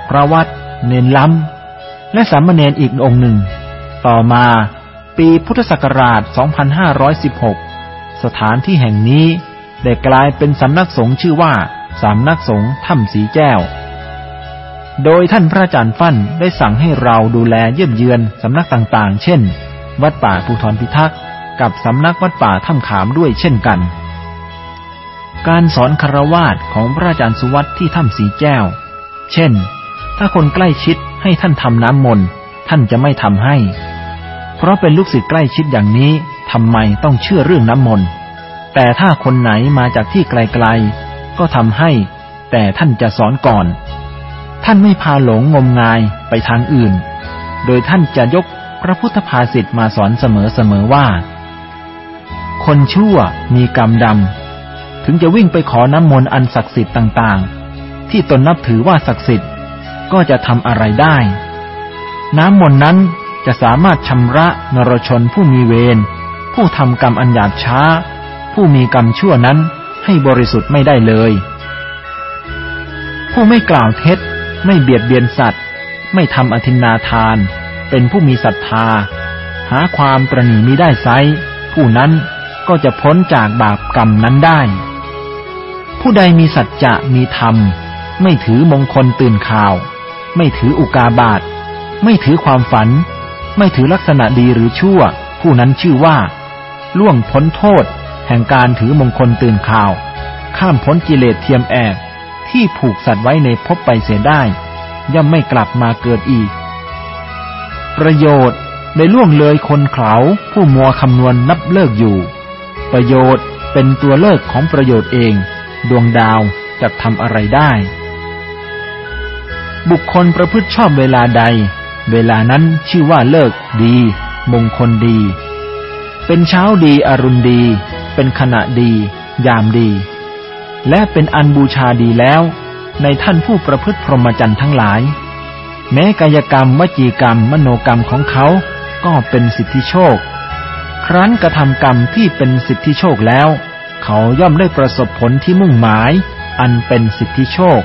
พระวัด เนนล้ำ และสามเณรอีกองค์หนึ่ง ต่อมาปีพุทธศักราช 2516 สถานที่แห่งนี้ ได้กลายเป็นสำนักสงฆ์ชื่อว่าสำนักสงฆ์ถ้ำสีแก้ว โดยท่านพระอาจารย์ฟั่นได้สั่งให้เราดูแลเยี่ยมเยือนสำนักต่างๆ เช่น วัดป่าภูทรพิทักษ์กับสำนักวัดป่าถ้ำขามด้วยเช่นกัน การสอนคารวาสของพระอาจารย์สุวัตที่ถ้ำสีแก้ว เช่น ถ้าคนใกล้ชิดให้ท่านทำน้ำมนต์ท่านจะไม่ทำให้ เพราะเป็นลูกศิษย์ใกล้ชิดอย่างนี้ทำไมต้องเชื่อเรื่องน้ำมนต์ แต่ถ้าคนไหนมาจากที่ไกลๆ ก็ทำให้ แต่ท่านจะสอนก่อน ท่านไม่พาหลงงมงายไปทางอื่น โดยท่านจะยกพระพุทธภาษิตมาสอนเสมอๆว่า คนชั่วมีกรรมดำ ถึงจะวิ่งไปขอน้ำมนต์อันศักดิ์สิทธิ์ต่างๆ ที่ตนนับถือว่าศักดิ์สิทธิ์ ก็จะทำอะไรได้ น้ำมนต์นั้นจะสามารถชำระนรชนผู้มีเวรผู้ทำกรรมอันหยาบช้า ผู้มีกรรมชั่วนั้นให้บริสุทธิ์ไม่ได้เลย ผู้ไม่กล่าวเท็จ ไม่เบียดเบียนสัตว์ ไม่ทำอธินาทาน เป็นผู้มีศรัทธา หาความประนีมิได้ไซผู้นั้นก็จะพ้นจากบาปกรรมนั้นได้ ผู้ใดมีสัจจะมีธรรม ไม่ถือมงคลตื่นข่าว ไม่ถืออุกาบาตไม่ถือความฝัน ไม่ถือลักษณะดีหรือชั่ว ผู้นั้นชื่อว่า ล่วงพ้นโทษ แห่งการถือมงคลตื่นข่าว ข้ามพ้นกิเลสเทียมแอบที่ผูกสัตว์ไว้ในภพไปเสียได้ ย่อมไม่กลับมาเกิดอีก ประโยชน์ได้ล่วงเลยคนเขาผู้มัวคำนวณนับเลิกอยู่ ประโยชน์เป็นตัวเลิกของประโยชน์เอง ดวงดาวจะทำอะไรได้ บุคคลประพฤติชอบเวลาใด เวลานั้นชื่อว่าเลิกดี มงคลดี เป็นเช้าดีอรุณดี เป็นขณะดี ยามดี และเป็นอันบูชาดีแล้ว ในท่านผู้ประพฤติพรหมจรรย์ทั้งหลาย แม้กายกรรมวจีกรรม มโนกรรมของเขาก็เป็นสิทธิโชค ครั้นกระทำกรรมที่เป็นสิทธิโชคแล้ว เขาย่อมได้ประสบผลที่มุ่งหมาย อันเป็นสิทธิโชค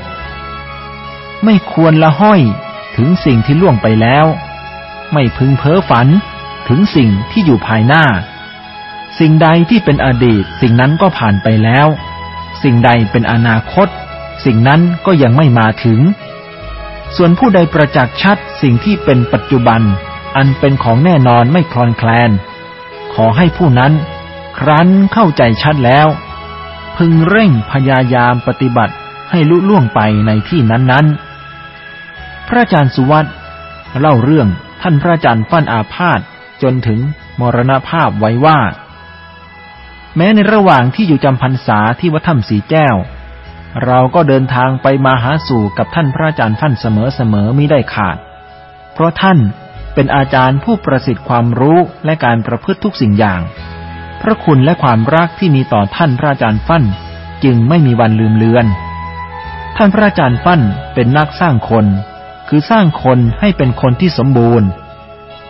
ไม่ควรละห้อยถึงสิ่งที่ล่วงไปแล้ว ไม่พึงเพ้อฝันถึงสิ่งที่อยู่ภายหน้า สิ่งใดที่เป็นอดีต สิ่งนั้นก็ผ่านไปแล้ว สิ่งใดเป็นอนาคต สิ่งนั้นก็ยังไม่มาถึง ส่วนผู้ใดประจักษ์ชัดสิ่งที่เป็นปัจจุบัน อันเป็นของแน่นอนไม่คลอนแคลน ขอให้ผู้นั้น ครั้นเข้าใจชัดแล้ว พึงเร่งพยายามปฏิบัติให้ลุล่วงไปในที่นั้นๆ พระอาจารย์สุวัตเล่าเรื่องท่านพระอาจารย์ฟั่นอาพาธจนถึงมรณภาพไว้ว่า แม้ในระหว่างที่อยู่จำพรรษาที่วัดถ้ำสีแก้ว เราก็เดินทางไปมาหาสู่กับท่านพระอาจารย์ฟั่นเสมอๆมิได้ขาด เพราะท่านเป็นอาจารย์ผู้ประสิทธิ์ความรู้และการประพฤติทุกสิ่งอย่าง พระคุณและความรักที่มีต่อท่านพระอาจารย์ฟั่นจึงไม่มีวันลืมเลือน ท่านพระอาจารย์ฟั่นเป็นนักสร้างคน คือสร้างคนให้เป็นคนที่สมบูรณ์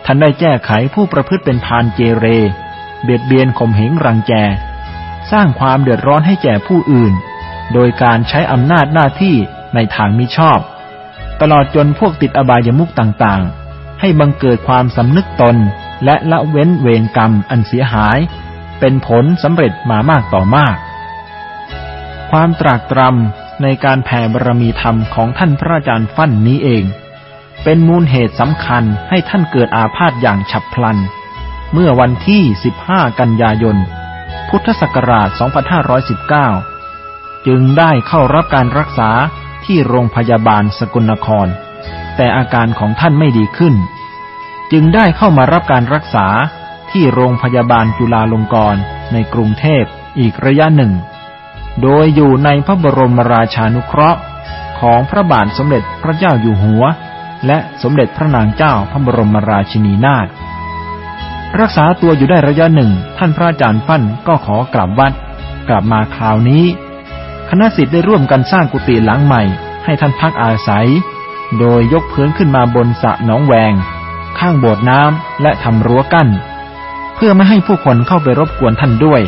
ท่านได้แก้ไขผู้ประพฤติเป็นพานเจเร เบียดเบียนข่มเหงรังแก สร้างความเดือดร้อนให้แก่ผู้อื่น โดยการใช้อำนาจหน้าที่ในทางมิชอบ ตลอดจนพวกติดอบายมุกต่างๆ ให้บังเกิดความสำนึกตนและละเว้นเวรกรรมอันเสียหาย เป็นผลสำเร็จมามากต่อมาก ความตรากตรำในการแผ่บารมีธรรมของท่านพระอาจารย์ฟั่นนี้เอง เป็นมูลเหตุสำคัญให้ท่านเกิดอาพาธอย่างฉับพลัน เมื่อวันที่ 15 กันยายน พุทธศักราช 2519 จึงได้เข้ารับการรักษาที่โรงพยาบาลสกลนคร แต่อาการของท่านไม่ดีขึ้น จึงได้เข้ามารับการรักษาที่โรงพยาบาลจุฬาลงกรณ์ในกรุงเทพอีกระยะหนึ่ง โดยอยู่ในพระบรมราชานุเคราะห์ของพระบาทสมเด็จพระเจ้าอยู่หัว และสมเด็จพระนางเจ้าพระบรมราชินีนาถ รักษาตัวอยู่ได้ระยะหนึ่ง ท่านพระอาจารย์ฟั่นก็ขอกลับวัด กลับมาคราวนี้ คณะสิทธิ์ได้ร่วมกันสร้างกุฏิหลังใหม่ ให้ท่านพักอาศัย โดยยกพื้นขึ้นมาบนสระหนองแวง ข้างโบสถ์น้ำและทำรั้วกั้น เพื่อไม่ให้ผู้คนเข้าไปรบกวนท่านด้วย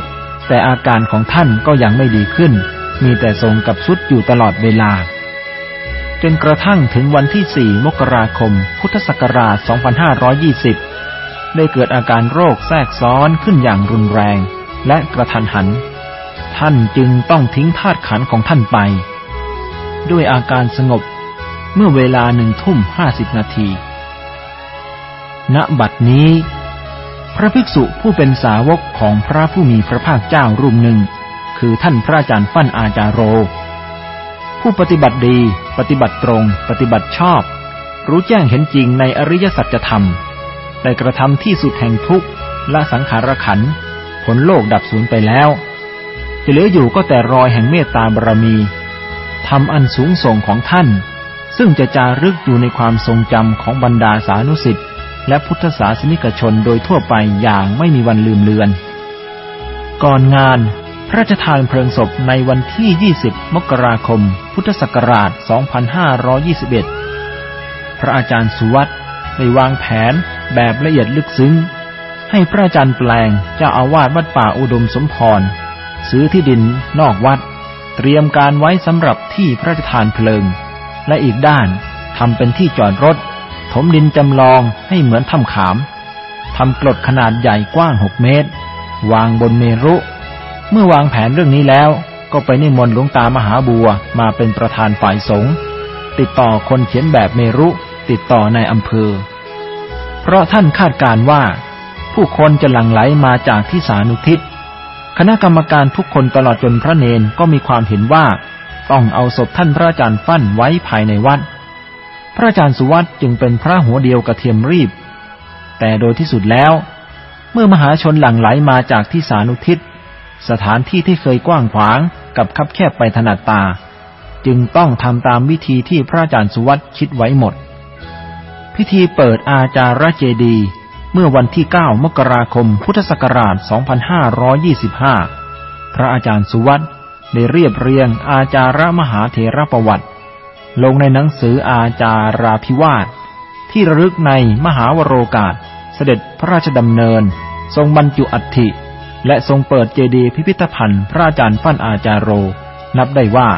แต่อาการของท่านก็ยังไม่ดีขึ้น มีแต่ทรงกับสุดอยู่ตลอดเวลา จนกระทั่งถึงวันที่ 4 มกราคม พุทธศักราช 2520 ได้เกิดอาการโรคแทรกซ้อนขึ้นอย่างรุนแรง และกระทันหัน ท่านจึงต้องทิ้งธาตุขันของท่านไป ด้วยอาการสงบเมื่อเวลาหนึ่งทุ่มห้าสิบนาที ณ บัดนี้ พระภิกษุผู้เป็นสาวกของพระผู้มีพระภาคเจ้ารูปหนึ่ง คือท่านพระอาจารย์ฟั่นอาจารโร ผู้ปฏิบัติดี ปฏิบัติตรง ปฏิบัติชอบ รู้แจ้งเห็นจริงในอริยสัจธรรม ได้กระทำที่สุดแห่งทุกข์ละสังขารขันผลโลกดับสูญไปแล้วจะเหลืออยู่ก็แต่รอยแห่งเมตตาบารมีทำอันสูงส่งของท่าน ซึ่งจะจารึกอยู่ในความทรงจำของบรรดาสานุสิทธิ์และพุทธศาสนิกชนโดยทั่วไปอย่างไม่มีวันลืมเลือน ก่อนงานพระราชทานเพลิงศพในวันที่ 20 มกราคม พุทธศักราช 2521 พระอาจารย์สุวัต ได้วางแผนแบบละเอียดลึกซึ้ง ให้พระอาจารย์แปลงเจ้าอาวาสวัดป่าอุดมสมพร ซื้อที่ดินนอกวัด เตรียมการไว้สำหรับที่พระราชทานเพลิง และอีกด้านทำเป็นที่จอดรถ ถมดินจำลองให้เหมือนถ้ำขามทำกรดขนาดใหญ่กว้างหกเมตร วางบนเมรุ เมื่อวางแผนเรื่องนี้แล้ว ก็ไปนิมนต์หลวงตามหาบัวมาเป็นประธานฝ่ายสงฆ์ติดต่อคนเขียนแบบเมรุ ติดต่อในอำเภอ เพราะท่านคาดการว่า ผู้คนจะหลั่งไหลมาจากที่สานุทิศ คณะกรรมการทุกคนตลอดจนพระเนนก็มีความเห็นว่า ต้องเอาศพท่านพระอาจารย์ฟั่นไว้ภายในวัด พระอาจารย์สุวัตจึงเป็นพระหัวเดียวกระเทียมรีบ แต่โดยที่สุดแล้ว เมื่อมหาชนหลั่งไหลมาจากที่สานุทิศ สถานที่ที่เคยกว้างขวางกับคับแคบไปถนัดตาจึงต้องทำตามวิธีที่พระอาจารย์สุวัตคิดไว้หมด พิธีเปิดอาจาระเจดีเมื่อวันที่ 9 มกราคม พุทธศักราช 2525 พระอาจารย์สุวัตได้เรียบเรียงอาจาระมหาเถรประวัติ ลงในหนังสืออาจาราพิวาทที่ระลึกในมหาวโรกาส เสด็จพระราชดำเนิน ทรงบรรจุอัฐิ และทรงเปิดเจดีย์พิพิธภัณฑ์ พระอาจารย์ฟั่นอาจารโร นับได้ว่า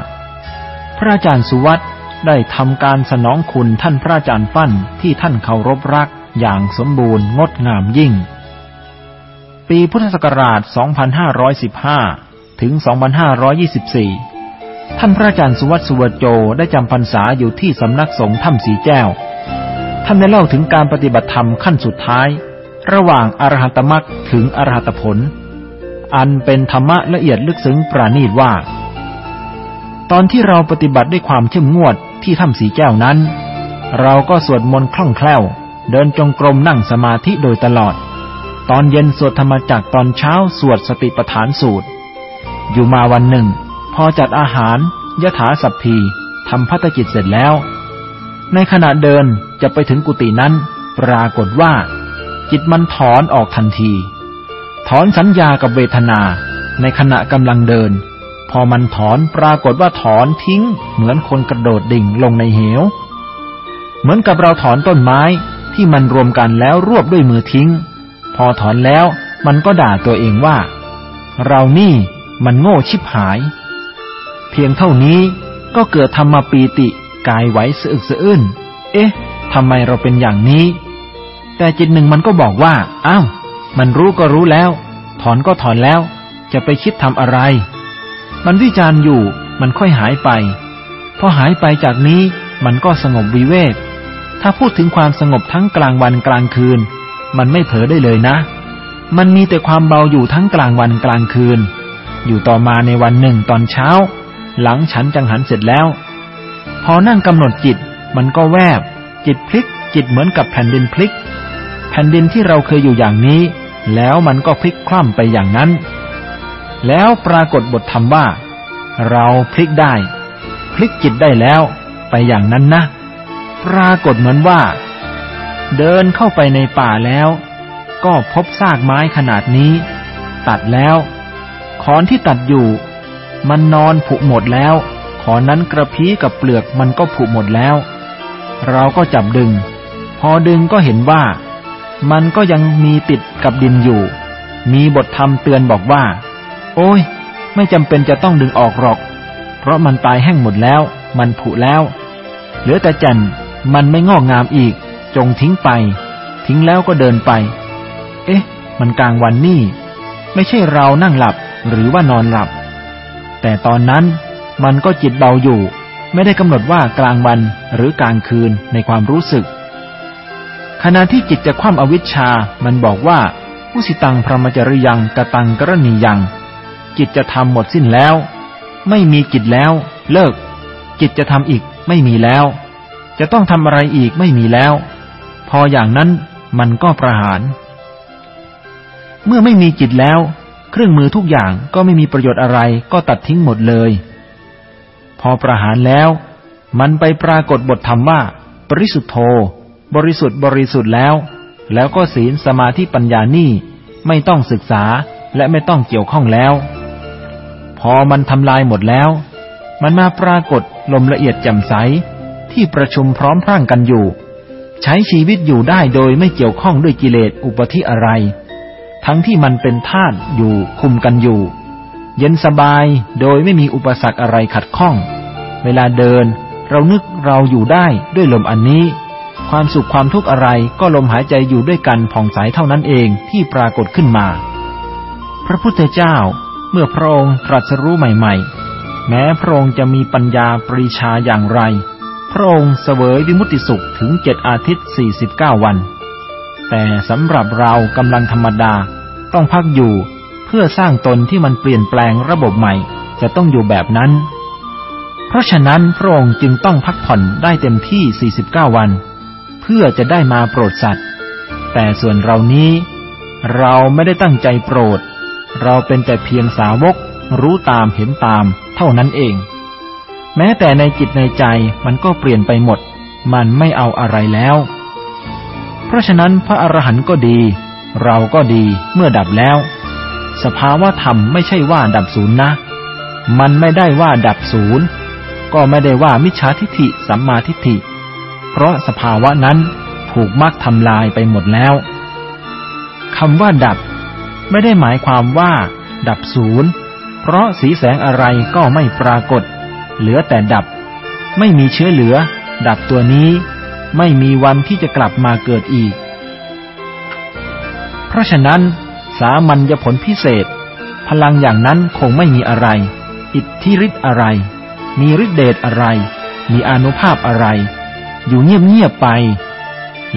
พระอาจารย์สุวัต ได้ทำการสนองคุณท่านพระอาจารย์ฟั่นที่ท่านเคารพรักอย่างสมบูรณ์งดงามยิ่ง ปีพุทธศักราช 2515 ถึง 2524 ท่านพระอาจารย์สุวัตสุวโจได้จำพรรษาอยู่ที่สำนักสงฆ์ถ้ำสีแก้ว ท่านได้เล่าถึงการปฏิบัติธรรมขั้นสุดท้าย ระหว่างอรหัตมรรคถึงอรหัตผล อันเป็นธรรมะละเอียดลึกซึ้งปราณีตว่าตอนที่เราปฏิบัติด้วยความเข้มงวด ที่ถ้ำสีแก้วนั้น เราก็สวดมนต์คล่องแคล่ว เดินจงกรมนั่งสมาธิโดยตลอด ตอนเย็นสวดธรรมจักตอนเช้าสวดสติปัฏฐานสูตร อยู่มาวันหนึ่ง พอจัดอาหารยถาสัพพีทำพัฒกิจเสร็จแล้ว ในขณะเดินจะไปถึงกุฏินั้น ปรากฏว่า จิตมันถอนออกทันที ถอนสัญญากับเวทนา ในขณะกำลังเดิน พอมันถอนปรากฏว่าถอนทิ้ง เหมือนคนกระโดดดิ่งลงในเหว เหมือนกับเราถอนต้นไม้ที่มันรวมกันแล้วรวบด้วยมือทิ้ง พอถอนแล้วมันก็ด่าตัวเองว่า เรานี่มันโง่ชิบหาย เพียงเท่านี้ก็เกิดธรรมปีติกายไหวสะอึกสะอื้นเอ๊ะทำไมเราเป็นอย่างนี้ แต่จิตหนึ่งมันก็บอกว่า อ้าว มันรู้ก็รู้แล้ว ถอนก็ถอนแล้ว จะไปคิดทำอะไร มันวิจารณ์อยู่มันค่อยหายไป พอหายไปจากนี้มันก็สงบวิเวก ถ้าพูดถึงความสงบทั้งกลางวันกลางคืน มันไม่เผลอได้เลยนะ มันมีแต่ความเบาอยู่ทั้งกลางวันกลางคืน อยู่ต่อมาในวันหนึ่งตอนเช้า หลังฉันจังหันเสร็จแล้ว พอนั่งกำหนดจิต มันก็แวบ จิตพลิก จิตเหมือนกับแผ่นดินพลิก แผ่นดินที่เราเคยอยู่อย่างนี้ แล้วมันก็พลิกคล่ำไปอย่างนั้น แล้วปรากฏบทธรรมว่า เราพลิกได้ พลิกจิตได้แล้วไปอย่างนั้นนะ ปรากฏเหมือนว่า เดินเข้าไปในป่าแล้ว ก็พบซากไม้ขนาดนี้ ตัดแล้วขอนที่ตัดอยู่ มันนอนผุหมดแล้วขอนนั้นกระพี้กับเปลือกมันก็ผุหมดแล้ว เราก็จับดึง พอดึงก็เห็นว่า มันก็ยังมีติดกับดินอยู่ มีบทธรรมเตือนบอกว่า โอ้ย ไม่จำเป็นจะต้องดึงออกหรอก เพราะมันตายแห้งหมดแล้ว มันผุแล้ว เหลือแต่จันมันไม่งอกงามอีก จงทิ้งไป ทิ้งแล้วก็เดินไป เอ๊ะ มันกลางวันนี่ ไม่ใช่เรานั่งหลับหรือว่านอนหลับ แต่ตอนนั้นมันก็จิตเบาอยู่ ไม่ได้กำหนดว่ากลางวันหรือกลางคืนในความรู้สึก ขณะที่จิตจะคว่ำอวิชชา มันบอกว่า ผู้สิตังพรหมจริยังกตังกรณียัง จิตจะทำหมดสิ้นแล้ว ไม่มีจิตแล้ว เลิกจิตจะทำอีกไม่มีแล้ว จะต้องทำอะไรอีกไม่มีแล้ว พออย่างนั้นมันก็ประหาร เมื่อไม่มีจิตแล้ว เครื่องมือทุกอย่างก็ไม่มีประโยชน์อะไรก็ตัดทิ้งหมดเลย พอประหารแล้ว มันไปปรากฏบทธรรมว่า บริสุทธโธ บริสุทธิ์บริสุทธิ์แล้ว แล้วก็ศีลสมาธิปัญญานี่ไม่ต้องศึกษาและไม่ต้องเกี่ยวข้องแล้ว พอมันทำลายหมดแล้ว มันมาปรากฏลมละเอียดแจ่มใสที่ประชุมพร้อมพร่างกันอยู่ ใช้ชีวิตอยู่ได้โดยไม่เกี่ยวข้องด้วยกิเลสอุปธิอะไร ทั้งที่มันเป็นธาตุอยู่คุมกันอยู่ เย็นสบายโดยไม่มีอุปสรรคอะไรขัดข้อง เวลาเดิน เรานึกเราอยู่ได้ด้วยลมอันนี้ ความสุขความทุกข์อะไรก็ลมหายใจอยู่ด้วยกันผ่องใสเท่านั้นเองที่ปรากฏขึ้นมา พระพุทธเจ้า เมื่อพระองค์ตรัสรู้ใหม่ๆ แม้พระองค์จะมีปัญญาปรีชาอย่างไร พระองค์เสวยวิมุติสุขถึงเจ็ดอาทิตย์สี่สิบเก้าวัน แต่สำหรับเรากำลังธรรมดาต้องพักอยู่เพื่อสร้างตนที่มันเปลี่ยนแปลงระบบใหม่จะต้องอยู่แบบนั้น เพราะฉะนั้นพระองค์จึงต้องพักผ่อนได้เต็มที่ 49 วัน เพื่อจะได้มาโปรดสัตว์ แต่ส่วนเรานี้ เราไม่ได้ตั้งใจโปรด เราเป็นแต่เพียงสาวก รู้ตามเห็นตาม เท่านั้นเอง แม้แต่ในจิตในใจมันก็เปลี่ยนไปหมด มันไม่เอาอะไรแล้ว เพราะฉะนั้นพระอรหันต์ก็ดี เราก็ดีเมื่อดับแล้ว สภาวะธรรมไม่ใช่ว่าดับศูนย์นะ มันไม่ได้ว่าดับศูนย์ก็ไม่ได้ว่ามิจฉาทิฏฐิสัมมาทิฏฐิ เพราะสภาวะนั้นถูกมรรคทำลายไปหมดแล้วคำว่าดับ ไม่ได้หมายความว่า ดับศูนย์ เพราะสีแสงอะไรก็ไม่ปรากฏ เหลือแต่ดับ ไม่มีเชื้อเหลือ ดับตัวนี้ ไม่มีวันที่จะกลับมาเกิดอีก เพราะฉะนั้น สามัญญผลพิเศษ พลังอย่างนั้นคงไม่มีอะไร อิทธิฤทธิ์อะไร มีฤทธิเดชอะไร มีอนุภาพอะไร อยู่เงียบๆไป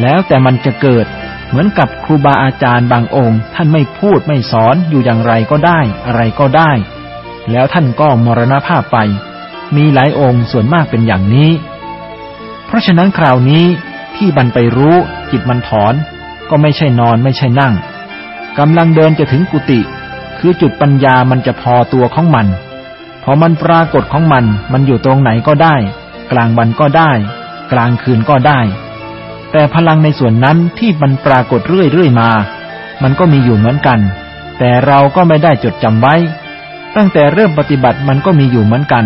แล้วแต่มันจะเกิด เหมือนกับครูบาอาจารย์บางองค์ ท่านไม่พูดไม่สอนอยู่อย่างไรก็ได้ อะไรก็ได้ แล้วท่านก็มรณภาพไป มีหลายองค์ส่วนมากเป็นอย่างนี้ เพราะฉะนั้นคราวนี้ที่บันไปรู้จิตมันถอน ก็ไม่ใช่นอนไม่ใช่นั่งกำลังเดินจะถึงกุฏิคือจุดปัญญามันจะพอตัวของมัน พอมันปรากฏของมัน มันอยู่ตรงไหนก็ได้ กลางวันก็ได้ กลางคืนก็ได้ แต่พลังในส่วนนั้นที่มันปรากฏเรื่อยๆมา มันก็มีอยู่เหมือนกัน แต่เราก็ไม่ได้จดจำไว้ ตั้งแต่เริ่มปฏิบัติมันก็มีอยู่เหมือนกัน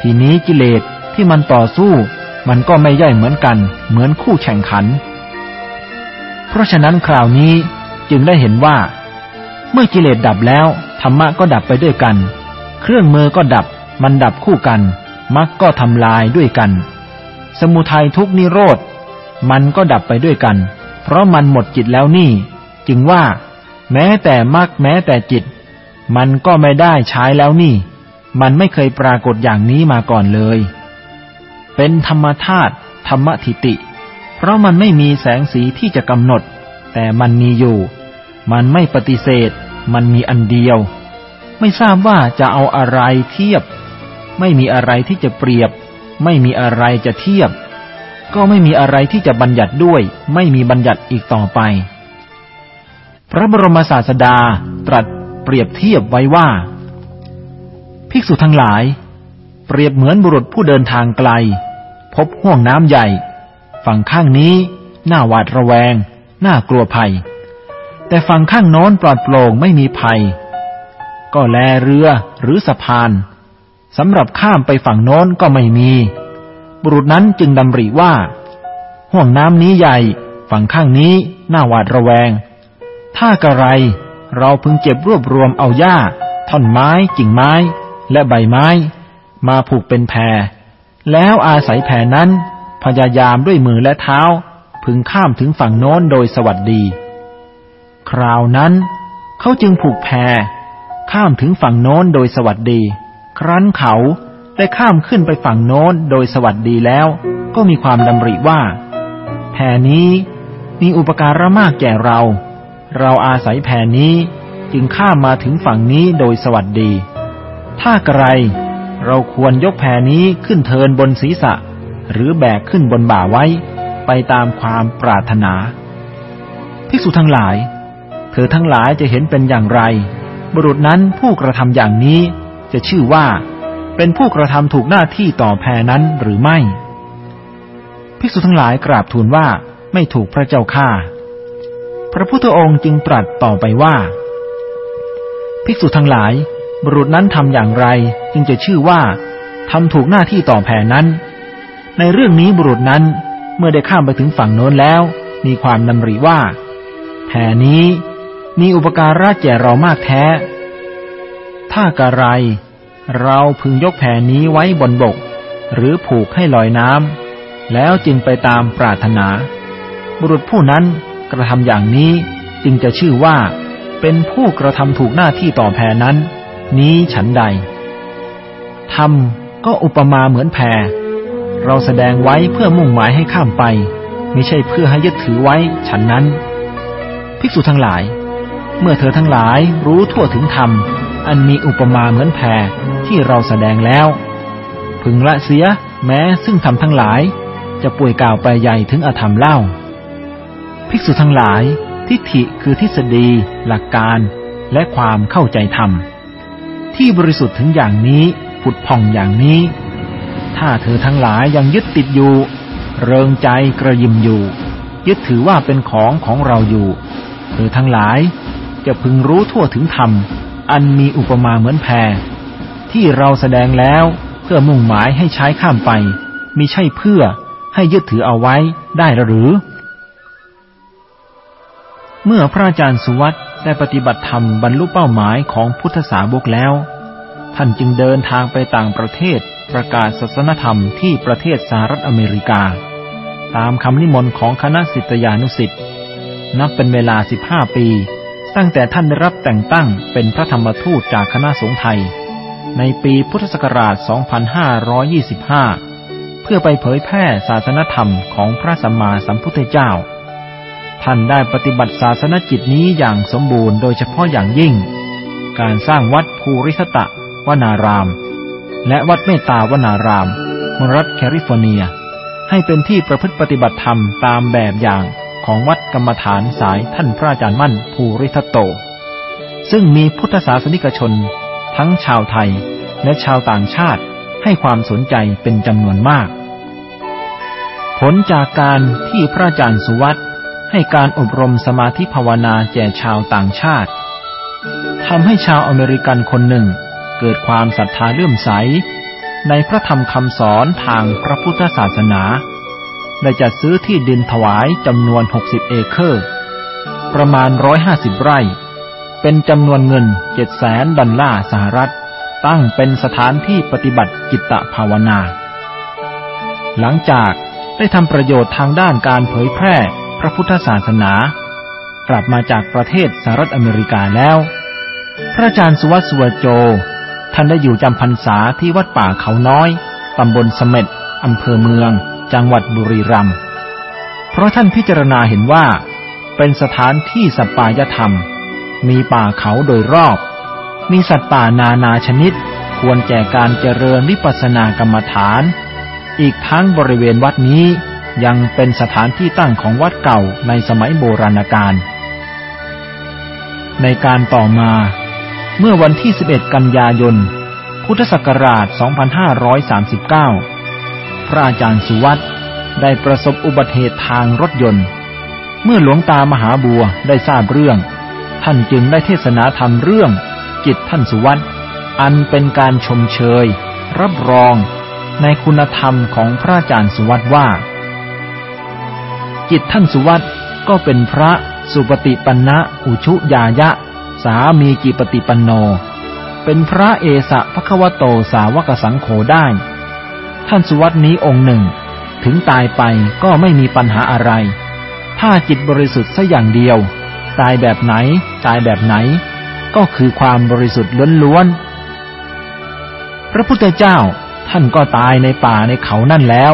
ทีนี้กิเลสที่มันต่อสู้ มันก็ไม่ย่อยเหมือนกัน เหมือนคู่แข่งขัน เพราะฉะนั้นคราวนี้จึงได้เห็นว่า เมื่อกิเลสดับแล้วธรรมะก็ดับไปด้วยกัน เครื่องมือก็ดับ มันดับคู่กันมรรคก็ทำลายด้วยกัน สมุทัยทุกนิโรธ มันก็ดับไปด้วยกัน เพราะมันหมดจิตแล้วนี่ จึงว่า แม้แต่มรรคแม้แต่จิต มันก็ไม่ได้ใช้แล้วนี่ มันไม่เคยปรากฏอย่างนี้มาก่อนเลย เป็นธรรมธาตุธรรมทิติ เพราะมันไม่มีแสงสีที่จะกำหนด แต่มันมีอยู่ มันไม่ปฏิเสธ มันมีอันเดียว ไม่ทราบว่าจะเอาอะไรเทียบ ไม่มีอะไรที่จะเปรียบ ไม่มีอะไรจะเทียบ ก็ไม่มีอะไรที่จะบัญญัติด้วย ไม่มีบัญญัติอีกต่อไป พระบรมศาสดาตรัสเปรียบเทียบไว้ว่า ภิกษุทั้งหลาย เปรียบเหมือนบุรุษผู้เดินทางไกล พบห่วงน้ำใหญ่ ฝั่งข้างนี้หน้าหวาดระแวง น่ากลัวภัย แต่ฝั่งข้างโน้นปลอดโปร่งไม่มีภัย ก็แลเรือหรือสะพานสำหรับข้ามไปฝั่งโน้นก็ไม่มี บุรุษนั้นจึงดำริว่าห่วงน้ำนี้ใหญ่ฝั่งข้างนี้น่าหวาดระแวง ถ้ากระไรเราพึงเก็บรวบรวมเอาหญ้า ท่อนไม้กิ่งไม้ และใบไม้ มาผูกเป็นแพร แล้วอาศัยแพรนั้น พยายามด้วยมือและเท้า พึงข้ามถึงฝั่งโน้นโดยสวัสดี คราวนั้น เขาจึงผูกแพร ข้ามถึงฝั่งโน้นโดยสวัสดี ครั้นเขา ได้ข้ามขึ้นไปฝั่งโน้นโดยสวัสดีแล้ว ก็มีความดำริว่า แผ่นี้มีอุปการะมากแก่เรา เราอาศัยแผ่นี้จึงข้ามมาถึงฝั่งนี้โดยสวัสดี ถ้าไกลเราควรยกแผ่นี้ขึ้นเทินบนศีรษะ หรือแบกขึ้นบนบ่าไว้ ไปตามความปรารถนาภิกษุทั้งหลาย เธอทั้งหลายจะเห็นเป็นอย่างไร บุรุษนั้นผู้กระทำอย่างนี้จะชื่อว่า เป็นผู้กระทำถูกหน้าที่ต่อแพรนั้นหรือไม่ ภิกษุทั้งหลายกราบทูลว่าไม่ถูกพระเจ้าข้าพระพุทธองค์จึงตรัสต่อไปว่า ภิกษุทั้งหลาย บุรุษนั้นทำอย่างไรจึงจะชื่อว่าทำถูกหน้าที่ต่อแพรนั้น ในเรื่องนี้บุรุษนั้นเมื่อได้ข้ามไปถึงฝั่งโน้นแล้ว มีความนำริว่าแพรนี้มีอุปการะแก่เรามากแท้ ถ้ากระไร เราพึงยกแผ่นี้ไว้บนบก หรือผูกให้ลอยน้ำแล้วจึงไปตามปรารถนา บุรุษผู้นั้นกระทำอย่างนี้จึงจะชื่อว่า เป็นผู้กระทำถูกหน้าที่ต่อแพนั้น นี้ฉันใดทำก็อุปมาเหมือนแพเราแสดงไว้เพื่อมุ่งหมายให้ข้ามไป ไม่ใช่เพื่อให้ยึดถือไว้ฉันนั้น ภิกษุทั้งหลาย เมื่อเธอทั้งหลายรู้ทั่วถึงธรรม อันมีอุปมาเหมือนแพ ที่เราแสดงแล้ว พึงละเสียแม้ซึ่งทำทั้งหลาย จะป่วยกล่าวไปใหญ่ถึงอธรรมเล่า ภิกษุทั้งหลาย ทิฏฐิคือทฤษฎี หลักการ และความเข้าใจธรรม ที่บริสุทธิ์ถึงอย่างนี้ผุดผ่องอย่างนี้ ถ้าเธอทั้งหลายยังยึดติดอยู่ เริงใจกระยิมอยู่ ยึดถือว่าเป็นของของเราอยู่ เธอทั้งหลายจะพึงรู้ทั่วถึงธรรม อันมีอุปมาเหมือนแพร ที่เราแสดงแล้วเพื่อมุ่งหมายให้ใช้ข้ามไปมิใช่เพื่อให้ยึดถือเอาไว้ได้หรือ เมื่อพระอาจารย์สุวัตได้ปฏิบัติธรรมบรรลุเป้าหมายของพุทธสาวกแล้ว ท่านจึงเดินทางไปต่างประเทศประกาศศาสนธรรมที่ประเทศสหรัฐอเมริกา ตามคำนิมนต์ของคณะสิทธยานุสิทธิ์นับเป็นเวลา 15 ปี ตั้งแต่ท่านได้รับแต่งตั้งเป็นพระธรรมทูตจากคณะสงฆ์ไทย ในปีพุทธศักราช 2525 เพื่อไปเผยแพร่ศาสนธรรมของพระสัมมาสัมพุทธเจ้า ท่านได้ปฏิบัติศาสนจิตนี้อย่างสมบูรณ์โดยเฉพาะอย่างยิ่ง การสร้างวัดภูริสตะวนาราม และวัดเมตตาวนารามมรัฐแคลิฟอร์เนีย ให้เป็นที่ประพฤติปฏิบัติธรรมตามแบบอย่างของวัดกรรมฐานสายท่านพระอาจารย์มั่นภูริทัตโต ซึ่งมีพุทธศาสนิกชน ทั้งชาวไทยและชาวต่างชาติให้ความสนใจเป็นจำนวนมาก ผลจากการที่พระอาจารย์สุวัตให้การอบรมสมาธิภาวนาแก่ชาวต่างชาติทำให้ชาวอเมริกันคนหนึ่งเกิดความศรัทธาเลื่อมใส ในพระธรรมคำสอนทางพระพุทธศาสนาได้จัดซื้อที่ดินถวายจำนวน 60 เอเคอร์ ประมาณ 150 ไร่ เป็นจำนวนเงิน7แสนดอลลาร์สหรัฐ ตั้งเป็นสถานที่ปฏิบัติจิตตภาวนา หลังจากได้ทำประโยชน์ทางด้านการเผยแพร่พระพุทธศาสนา กลับมาจากประเทศสหรัฐอเมริกาแล้ว พระอาจารย์สุวัสดิ์สุวโจ ท่านได้อยู่จำพรรษาที่วัดป่าเขาน้อยตำบลสเม็ดอำเภอเมือง จังหวัดบุรีรัมย์เพราะท่านพิจารณาเห็นว่า เป็นสถานที่สปายธรรม มีป่าเขาโดยรอบ มีสัตว์ป่านานาชนิด ควรแก่การเจริญวิปัสสนากรรมฐาน อีกทั้งบริเวณวัดนี้ยังเป็นสถานที่ตั้งของวัดเก่าในสมัยโบราณกาล ในการต่อมา เมื่อวันที่ 11 กันยายน พุทธศักราช 2539 พระอาจารย์สุวัตได้ประสบอุบัติเหตุทางรถยนต์ เมื่อหลวงตามหาบัวได้ทราบเรื่อง ท่านจึงได้เทศนาธรรมเรื่อง จิตท่านสุวัตอันเป็นการชมเชย รับรอง ในคุณธรรมของพระอาจารย์สุวัตว่า จิตท่านสุวัตก็เป็นพระสุปฏิปันนะอุชุยายะ สามีจิปฏิปันโน เป็นพระเอสะพระควโตสาวกสังโฆได้ ท่านสุวัตนี้องค์หนึ่ง ถึงตายไปก็ไม่มีปัญหาอะไร ถ้าจิตบริสุทธิ์สัอย่างเดียว ตายแบบไหน ตายแบบไหน ก็คือความบริสุทธิ์ล้วนๆ พระพุทธเจ้าท่านก็ตายในป่าในเขานั่นแล้ว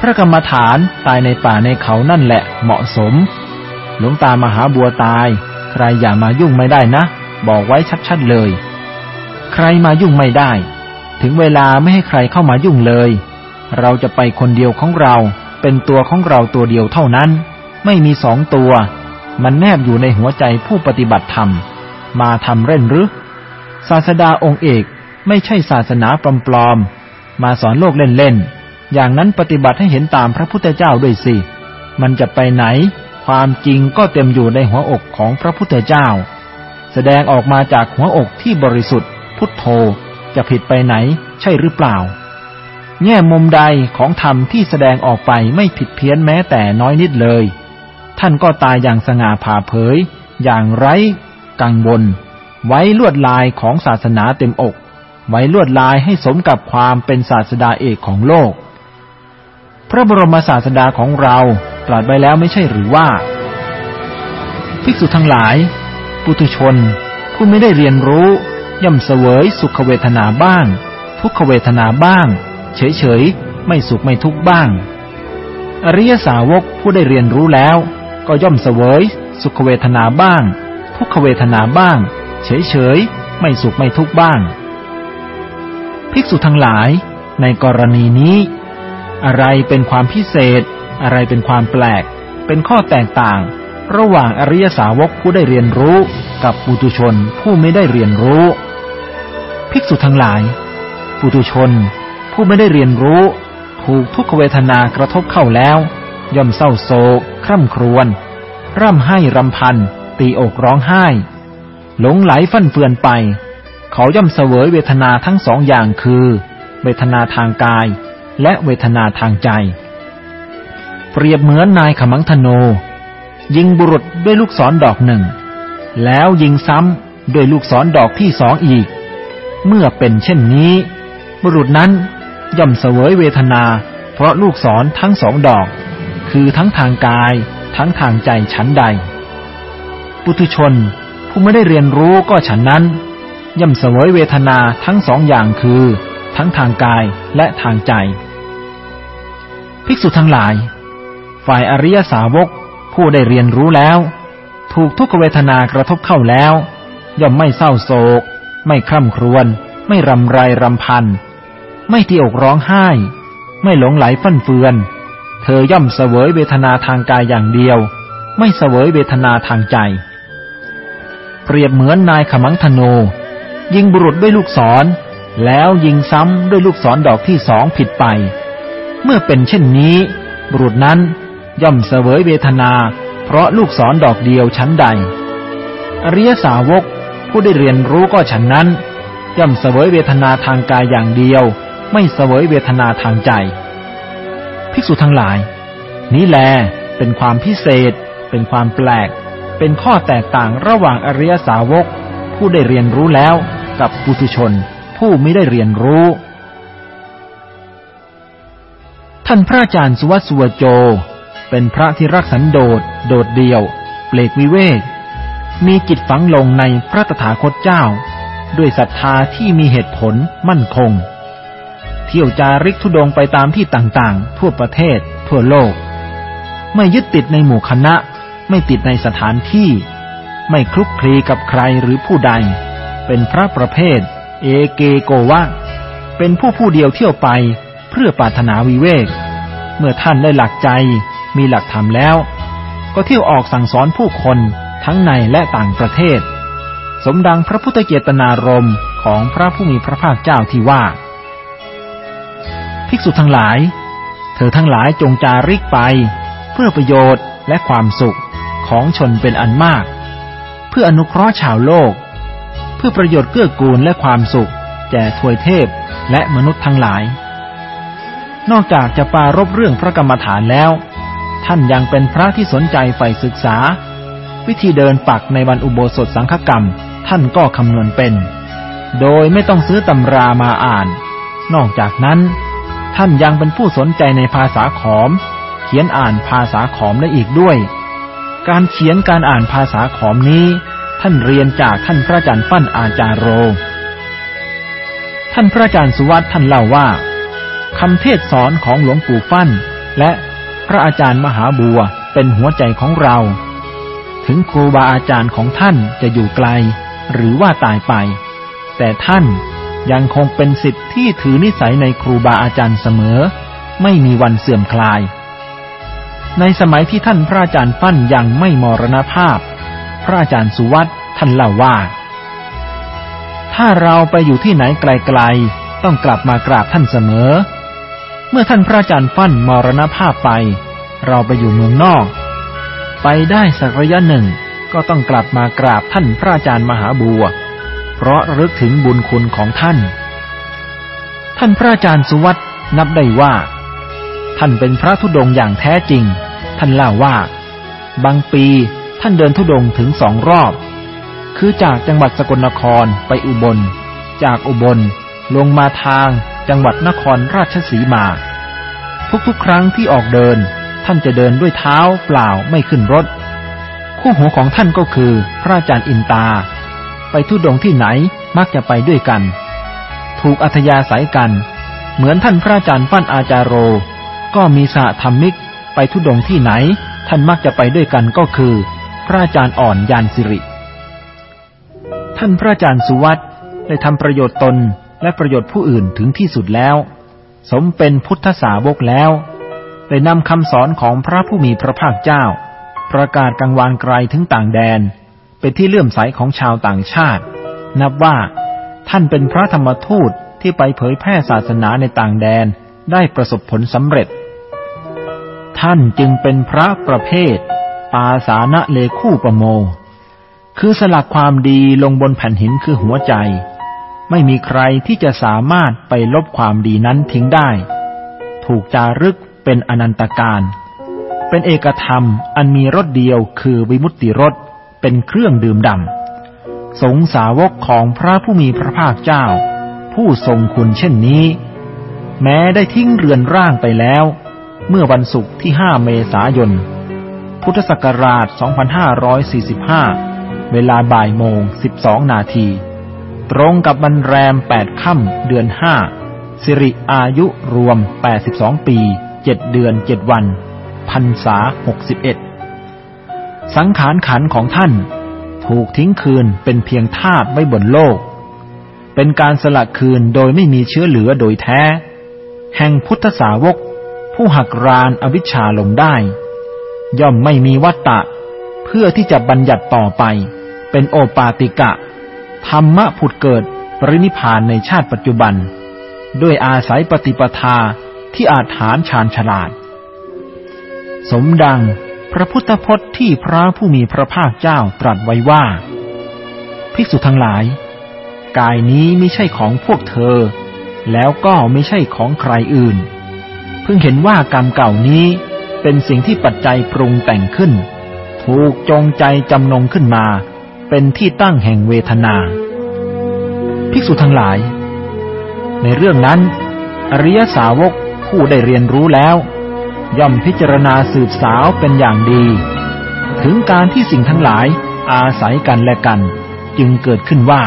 พระกรรมฐานตายในป่าในเขานั่นแหละเหมาะสม หลวงตามหาบัวตาย ใครอย่ามายุ่งไม่ได้นะ บอกไว้ชัดๆเลย ใครมายุ่งไม่ได้ ถึงเวลาไม่ให้ใครเข้ามายุ่งเลย เราจะไปคนเดียวของเรา เป็นตัวของเราตัวเดียวเท่านั้น ไม่มีสองตัว มันแนบอยู่ในหัวใจผู้ปฏิบัติธรรม มาทำเล่นหรือ ศาสดาองค์เอกไม่ใช่ศาสนาปลอมๆ มาสอนโลกเล่นๆ อย่างนั้นปฏิบัติให้เห็นตามพระพุทธเจ้าด้วยสิ มันจะไปไหน ความจริงก็เต็มอยู่ในหัวอกของพระพุทธเจ้า แสดงออกมาจากหัวอกที่บริสุทธิ์ พุทโธจะผิดไปไหน ใช่หรือเปล่า แง่มุมใดของธรรมที่แสดงออกไปไม่ผิดเพี้ยนแม้แต่น้อยนิดเลย ท่านก็ตายอย่างสง่าผ่าเผย อย่างไร้กังวล ไว้ลวดลายของศาสนาเต็มอก ไว้ลวดลายให้สมกับความเป็นศาสดาเอกของโลก พระบรมศาสดาของเราตรัสไว้แล้วไม่ใช่หรือว่า ภิกษุทั้งหลาย ปุถุชน ผู้ไม่ได้เรียนรู้ ย่อมเสวยสุขเวทนาบ้าง ทุกขเวทนาบ้าง เฉยๆ ไม่สุขไม่ทุกข์บ้าง อริยสาวกผู้ได้เรียนรู้แล้ว ก็ย่อมเสวย สุขเวทนาบ้าง ทุกขเวทนาบ้าง เฉยๆไม่สุขไม่ทุกข์บ้าง ภิกษุทั้งหลาย ในกรณีนี้ อะไรเป็นความพิเศษ อะไรเป็นความแปลก เป็นข้อแตกต่าง ระหว่างอริยสาวกผู้ได้เรียนรู้กับปุตุชนผู้ไม่ได้เรียนรู้ ภิกษุทั้งหลาย ปุถุชนผู้ไม่ได้เรียนรู้ ถูกทุกขเวทนากระทบเข้าแล้ว ย่อมเศร้าโศก คร่ำครวญ ร่ำไห้รำพัน ตีอกร้องไห้ หลงไหลฟั่นเฟือนไป เขาย่อมเสวยเวทนาทั้งสองอย่างคือ เวทนาทางกาย และเวทนาทางใจ เปรียบเหมือนนายขมังธโนยิงบุรุษด้วยลูกศรดอกหนึ่ง แล้วยิงซ้ำด้วยลูกศรดอกที่สองอีก เมื่อเป็นเช่นนี้ บุรุษนั้นย่อมเสวยเวทนา เพราะลูกศรทั้งสองดอก คือทั้งทางกาย ทั้งทางใจชั้นใด ปุถุชนผู้ไม่ได้เรียนรู้ก็ฉันนั้นย่อมเสวยเวทนาทั้งสองอย่างคือ ทั้งทางกายและทางใจ ภิกษุทั้งหลาย ฝ่ายอริยสาวกผู้ได้เรียนรู้แล้ว ถูกทุกขเวทนากระทบเข้าแล้ว ย่อมไม่เศร้าโศก ไม่คร่ำครวญไม่รำไรรำพัน ไม่ที่อกร้องไห้ ไม่หลงไหลฟั่นเฟือน เธอย่อมเสวยเวทนาทางกายอย่างเดียว ไม่เสวยเวทนาทางใจ เปรียบเหมือนนายขมังธนู ยิงบุรุษด้วยลูกศร แล้วยิงซ้ำด้วยลูกศรดอกที่สองผิดไป เมื่อเป็นเช่นนี้ บุรุษนั้นย่อมเสวยเวทนา เพราะลูกศรดอกเดียวชั้นใด อริยสาวกผู้ได้เรียนรู้ก็ฉันนั้น ย่อมเสวยเวทนาทางกายอย่างเดียว ไม่เสวยเวทนาทางใจ ภิกษุทั้งหลาย นี้แลเป็นความพิเศษ เป็นความแปลก เป็นข้อแตกต่างระหว่างอริยสาวก ผู้ได้เรียนรู้แล้วกับปุถุชน ผู้ไม่ได้เรียนรู้ ท่านพระอาจารย์สุวัสสุวโจ เป็นพระที่รักสันโดษโดดเดี่ยว เปลกวิเวก มีจิตฝังลงในพระตถาคตเจ้า ด้วยศรัทธาที่มีเหตุผลมั่นคง ที่ยวจาริกทุดงไปตามที่ต่างๆ ทั่วประเทศ ทั่วโลก ไม่ยึดติดในหมู่คณะ ไม่ติดในสถานที่ ไม่คลุกคลีกับใครหรือผู้ใด เป็นพระประเภท เอเกโกวะ เป็นผู้ผู้เดียวเที่ยวไปเพื่อปรารถนาวิเวก เมื่อท่านได้หลักใจ มีหลักธรรมแล้ว ก็เที่ยวออกสั่งสอนผู้คนทั้งในและต่างประเทศ สมดังพระพุทธเจตนารมณ์ของพระผู้มีพระภาคเจ้าที่ว่า ภิกษุทั้งหลาย เธอทั้งหลายจงจาริกไป เพื่อประโยชน์และความสุขของชนเป็นอันมาก เพื่ออนุเคราะห์ชาวโลก เพื่อประโยชน์เกื้อกูลและความสุข แก่ทวยเทพและมนุษย์ทั้งหลาย นอกจากจะปารบเรื่องพระกรรมฐานแล้ว ท่านยังเป็นพระที่สนใจใฝ่ศึกษา วิธีเดินปักในวันอุโบสถสังฆกรรม ท่านก็คำนวณเป็น โดยไม่ต้องซื้อตำรามาอ่าน นอกจากนั้น ท่านยังเป็นผู้สนใจในภาษาขอม เขียนอ่านภาษาขอมได้อีกด้วย การเขียนการอ่านภาษาขอมนี้ ท่านเรียนจากท่านพระอาจารย์ฟั่นอาจารย์โร ท่านพระอาจารย์สุวัตท่านเล่าว่าคำเทศสอนของหลวงปู่ฟั่น และพระอาจารย์มหาบัวเป็นหัวใจของเรา ถึงครูบาอาจารย์ของท่านจะอยู่ไกล หรือว่าตายไป แต่ท่าน ยังคงเป็นสิทธิ์ที่ถือนิสัยในครูบาอาจารย์เสมอ ไม่มีวันเสื่อมคลาย ในสมัยที่ท่านพระอาจารย์ฟั่นยังไม่มรณภาพ พระอาจารย์สุวัตท่านเล่าว่า ถ้าเราไปอยู่ที่ไหนไกลๆ ต้องกลับมากราบท่านเสมอ เมื่อท่านพระอาจารย์ฟั่นมรณภาพไป เราไปอยู่เมืองนอก ไปได้สักระยะหนึ่ง ก็ต้องกลับมากราบท่านพระอาจารย์มหาบัว ราะรึกถึงบุญคุณของท่าน ท่านพระอาจารย์สุวัตนับได้ว่า ท่านเป็นพระธุดงอย่างแท้จริง ท่านเล่าว่า บางปีท่านเดินธุดงถึงสองรอบ คือจากจังหวัดสกลนครไปอุบล จากอุบล ลงมาทางจังหวัดนครราชสีมา ทุกๆ ครั้งที่ออกเดิน ท่านจะเดินด้วยเท้าเปล่าไม่ขึ้นรถ คู่หูของท่านก็คือพระอาจารย์อินตา ไปทุดงที่ไหนมักจะไปด้วยกัน ถูกอัธยาศัยกัน เหมือนท่านพระอาจารย์ฟั่นอาจารโร ก็มีสหธรรมิก ไปทุดงที่ไหน ท่านมักจะไปด้วยกันก็คือ พระอาจารย์อ่อนยานสิริ ท่านพระอาจารย์สุวัตได้ทำประโยชน์ตนและประโยชน์ผู้อื่นถึงที่สุดแล้ว สมเป็นพุทธสาวกแล้วได้นำคำสอนของพระผู้มีพระภาคเจ้า ประกาศกังวานไกลถึงต่างแดน เป็นที่เลื่อมใสของชาวต่างชาติ นับว่าท่านเป็นพระธรรมทูตที่ไปเผยแพร่ศาสนาในต่างแดนได้ประสบผลสำเร็จ ท่านจึงเป็นพระประเภท ปาสานะเลคู่ประโม คือสลักความดีลงบนแผ่นหินคือหัวใจ ไม่มีใครที่จะสามารถไปลบความดีนั้นทิ้งได้ ถูกจารึกเป็นอนันตการ เป็นเอกธรรมอันมีรสเดียวคือวิมุตติรส เป็นเครื่องดื่มดำ สงสาวกของพระผู้มีพระภาคเจ้า ผู้ทรงคุณเช่นนี้ แม้ได้ทิ้งเรือนร่างไปแล้ว เมื่อวันศุกร์ที่ 5 เมษายน พุทธศักราช 2545 เวลาบ่ายโมง 12 นาที ตรงกับวันแรม 8 ค่ำเดือน 5 สิริอายุรวม 82 ปี 7 เดือน 7 วันพรรษา 61 สังขารขันของท่าน ถูกทิ้งคืนเป็นเพียงธาตุไว้บนโลก เป็นการสละคืนโดยไม่มีเชื้อเหลือโดยแท้ แห่งพุทธสาวก ผู้หักรานอวิชชาลงได้ ย่อมไม่มีวัตตะ เพื่อที่จะบัญญัติต่อไป เป็นโอปาติกะ ธรรมะผุดเกิดปรินิพานในชาติปัจจุบัน ด้วยอาศัยปฏิปทาที่อาจฐานชาญฉลาด สมดัง พระพุทธพจน์ที่พระผู้มีพระภาคเจ้าตรัสไว้ว่า ภิกษุทั้งหลาย กายนี้ไม่ใช่ของพวกเธอ แล้วก็ไม่ใช่ของใครอื่น เพิ่งเห็นว่ากรรมเก่านี้เป็นสิ่งที่ปัจจัยปรุงแต่งขึ้น ถูกจงใจจำนงขึ้นมา เป็นที่ตั้งแห่งเวทนา ภิกษุทั้งหลาย ในเรื่องนั้น อริยสาวกผู้ได้เรียนรู้แล้ว ย่อมพิจารณาสืบสาวเป็นอย่างดี ถึงการที่สิ่งทั้งหลายอาศัยกันและกัน จึงเกิดขึ้นว่า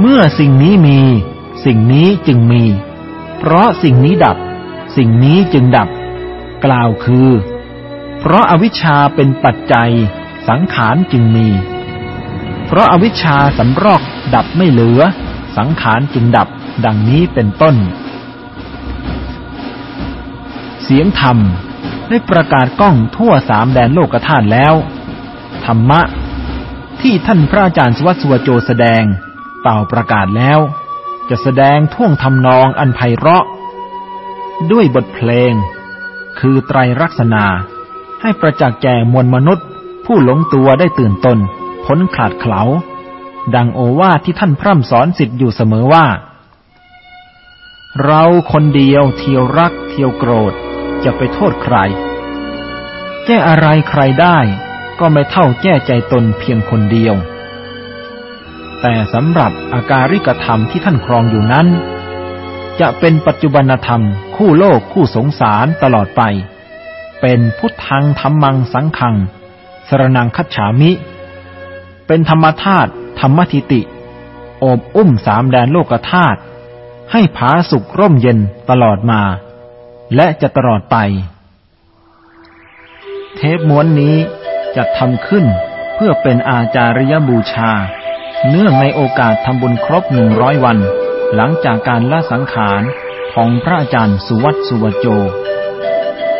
เมื่อสิ่งนี้มี สิ่งนี้จึงมี เพราะสิ่งนี้ดับ สิ่งนี้จึงดับ กล่าวคือ เพราะอาวิชชาเป็นปัจจัย สังขารจึงมี เพราะอาวิชชาสำรอกดับไม่เหลือ สังขารจึงดับ ดังนี้เป็นต้น เสียงธรรม ได้ประกาศก้องทั่วสามแดนโลกธาตุแล้ว ธรรมะ ที่ท่านพระอาจารย์สวัสดิ์สุวโจแสดงเป่าประกาศแล้ว จะแสดงท่วงทำนองอันไพเราะ ด้วยบทเพลง คือไตรลักษณาให้ประจักษ์แก่มวลมนุษย์ ผู้หลงตัวได้ตื่นตนพ้นขาดเขลาดังโอวาทที่ท่านพร่ำสอนสิทธิ์อยู่เสมอว่า เราคนเดียวเที่ยวรักเที่ยวโกรธ จะไปโทษใคร แก้อะไรใครได้ก็ไม่เท่าแก้ใจตนเพียงคนเดียว แต่สำหรับอาการิกธรรมที่ท่านครองอยู่นั้น จะเป็นปัจจุบันธรรมคู่โลกคู่สงสารตลอดไป เป็นพุทธังธรรมังสังขัง สรนังคัจฉามิ เป็นธรรมธาตุธรรมทิติโอบอุ้มสามแดนโลกธาตุให้ผาสุกร่มเย็นตลอดมา และจะตลอดไป เทปม้วนนี้จะทำขึ้นเพื่อเป็นอาจาริยบูชา เนื่องในโอกาสทำบุญครบหนึ่งร้อยวัน หลังจากการละสังขารของพระอาจารย์สุวัตสุวโจ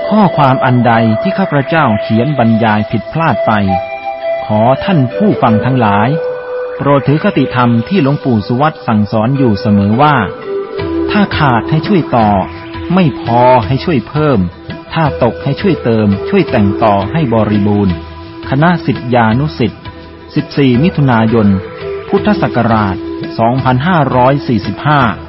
ข้อความอันใดที่ข้าพเจ้าเขียนบรรยายผิดพลาดไป ขอท่านผู้ฟังทั้งหลาย โปรดถือคติธรรมที่หลวงปู่สุวัตสั่งสอนอยู่เสมอว่า ถ้าขาดให้ช่วยต่อ ไม่พอให้ช่วยเพิ่ม ถ้าตกให้ช่วยเติม ช่วยแต่งต่อให้บริบูรณ์ คณะสิทธิานุสิทธิ์14 มิถุนายน พุทธศักราช 2545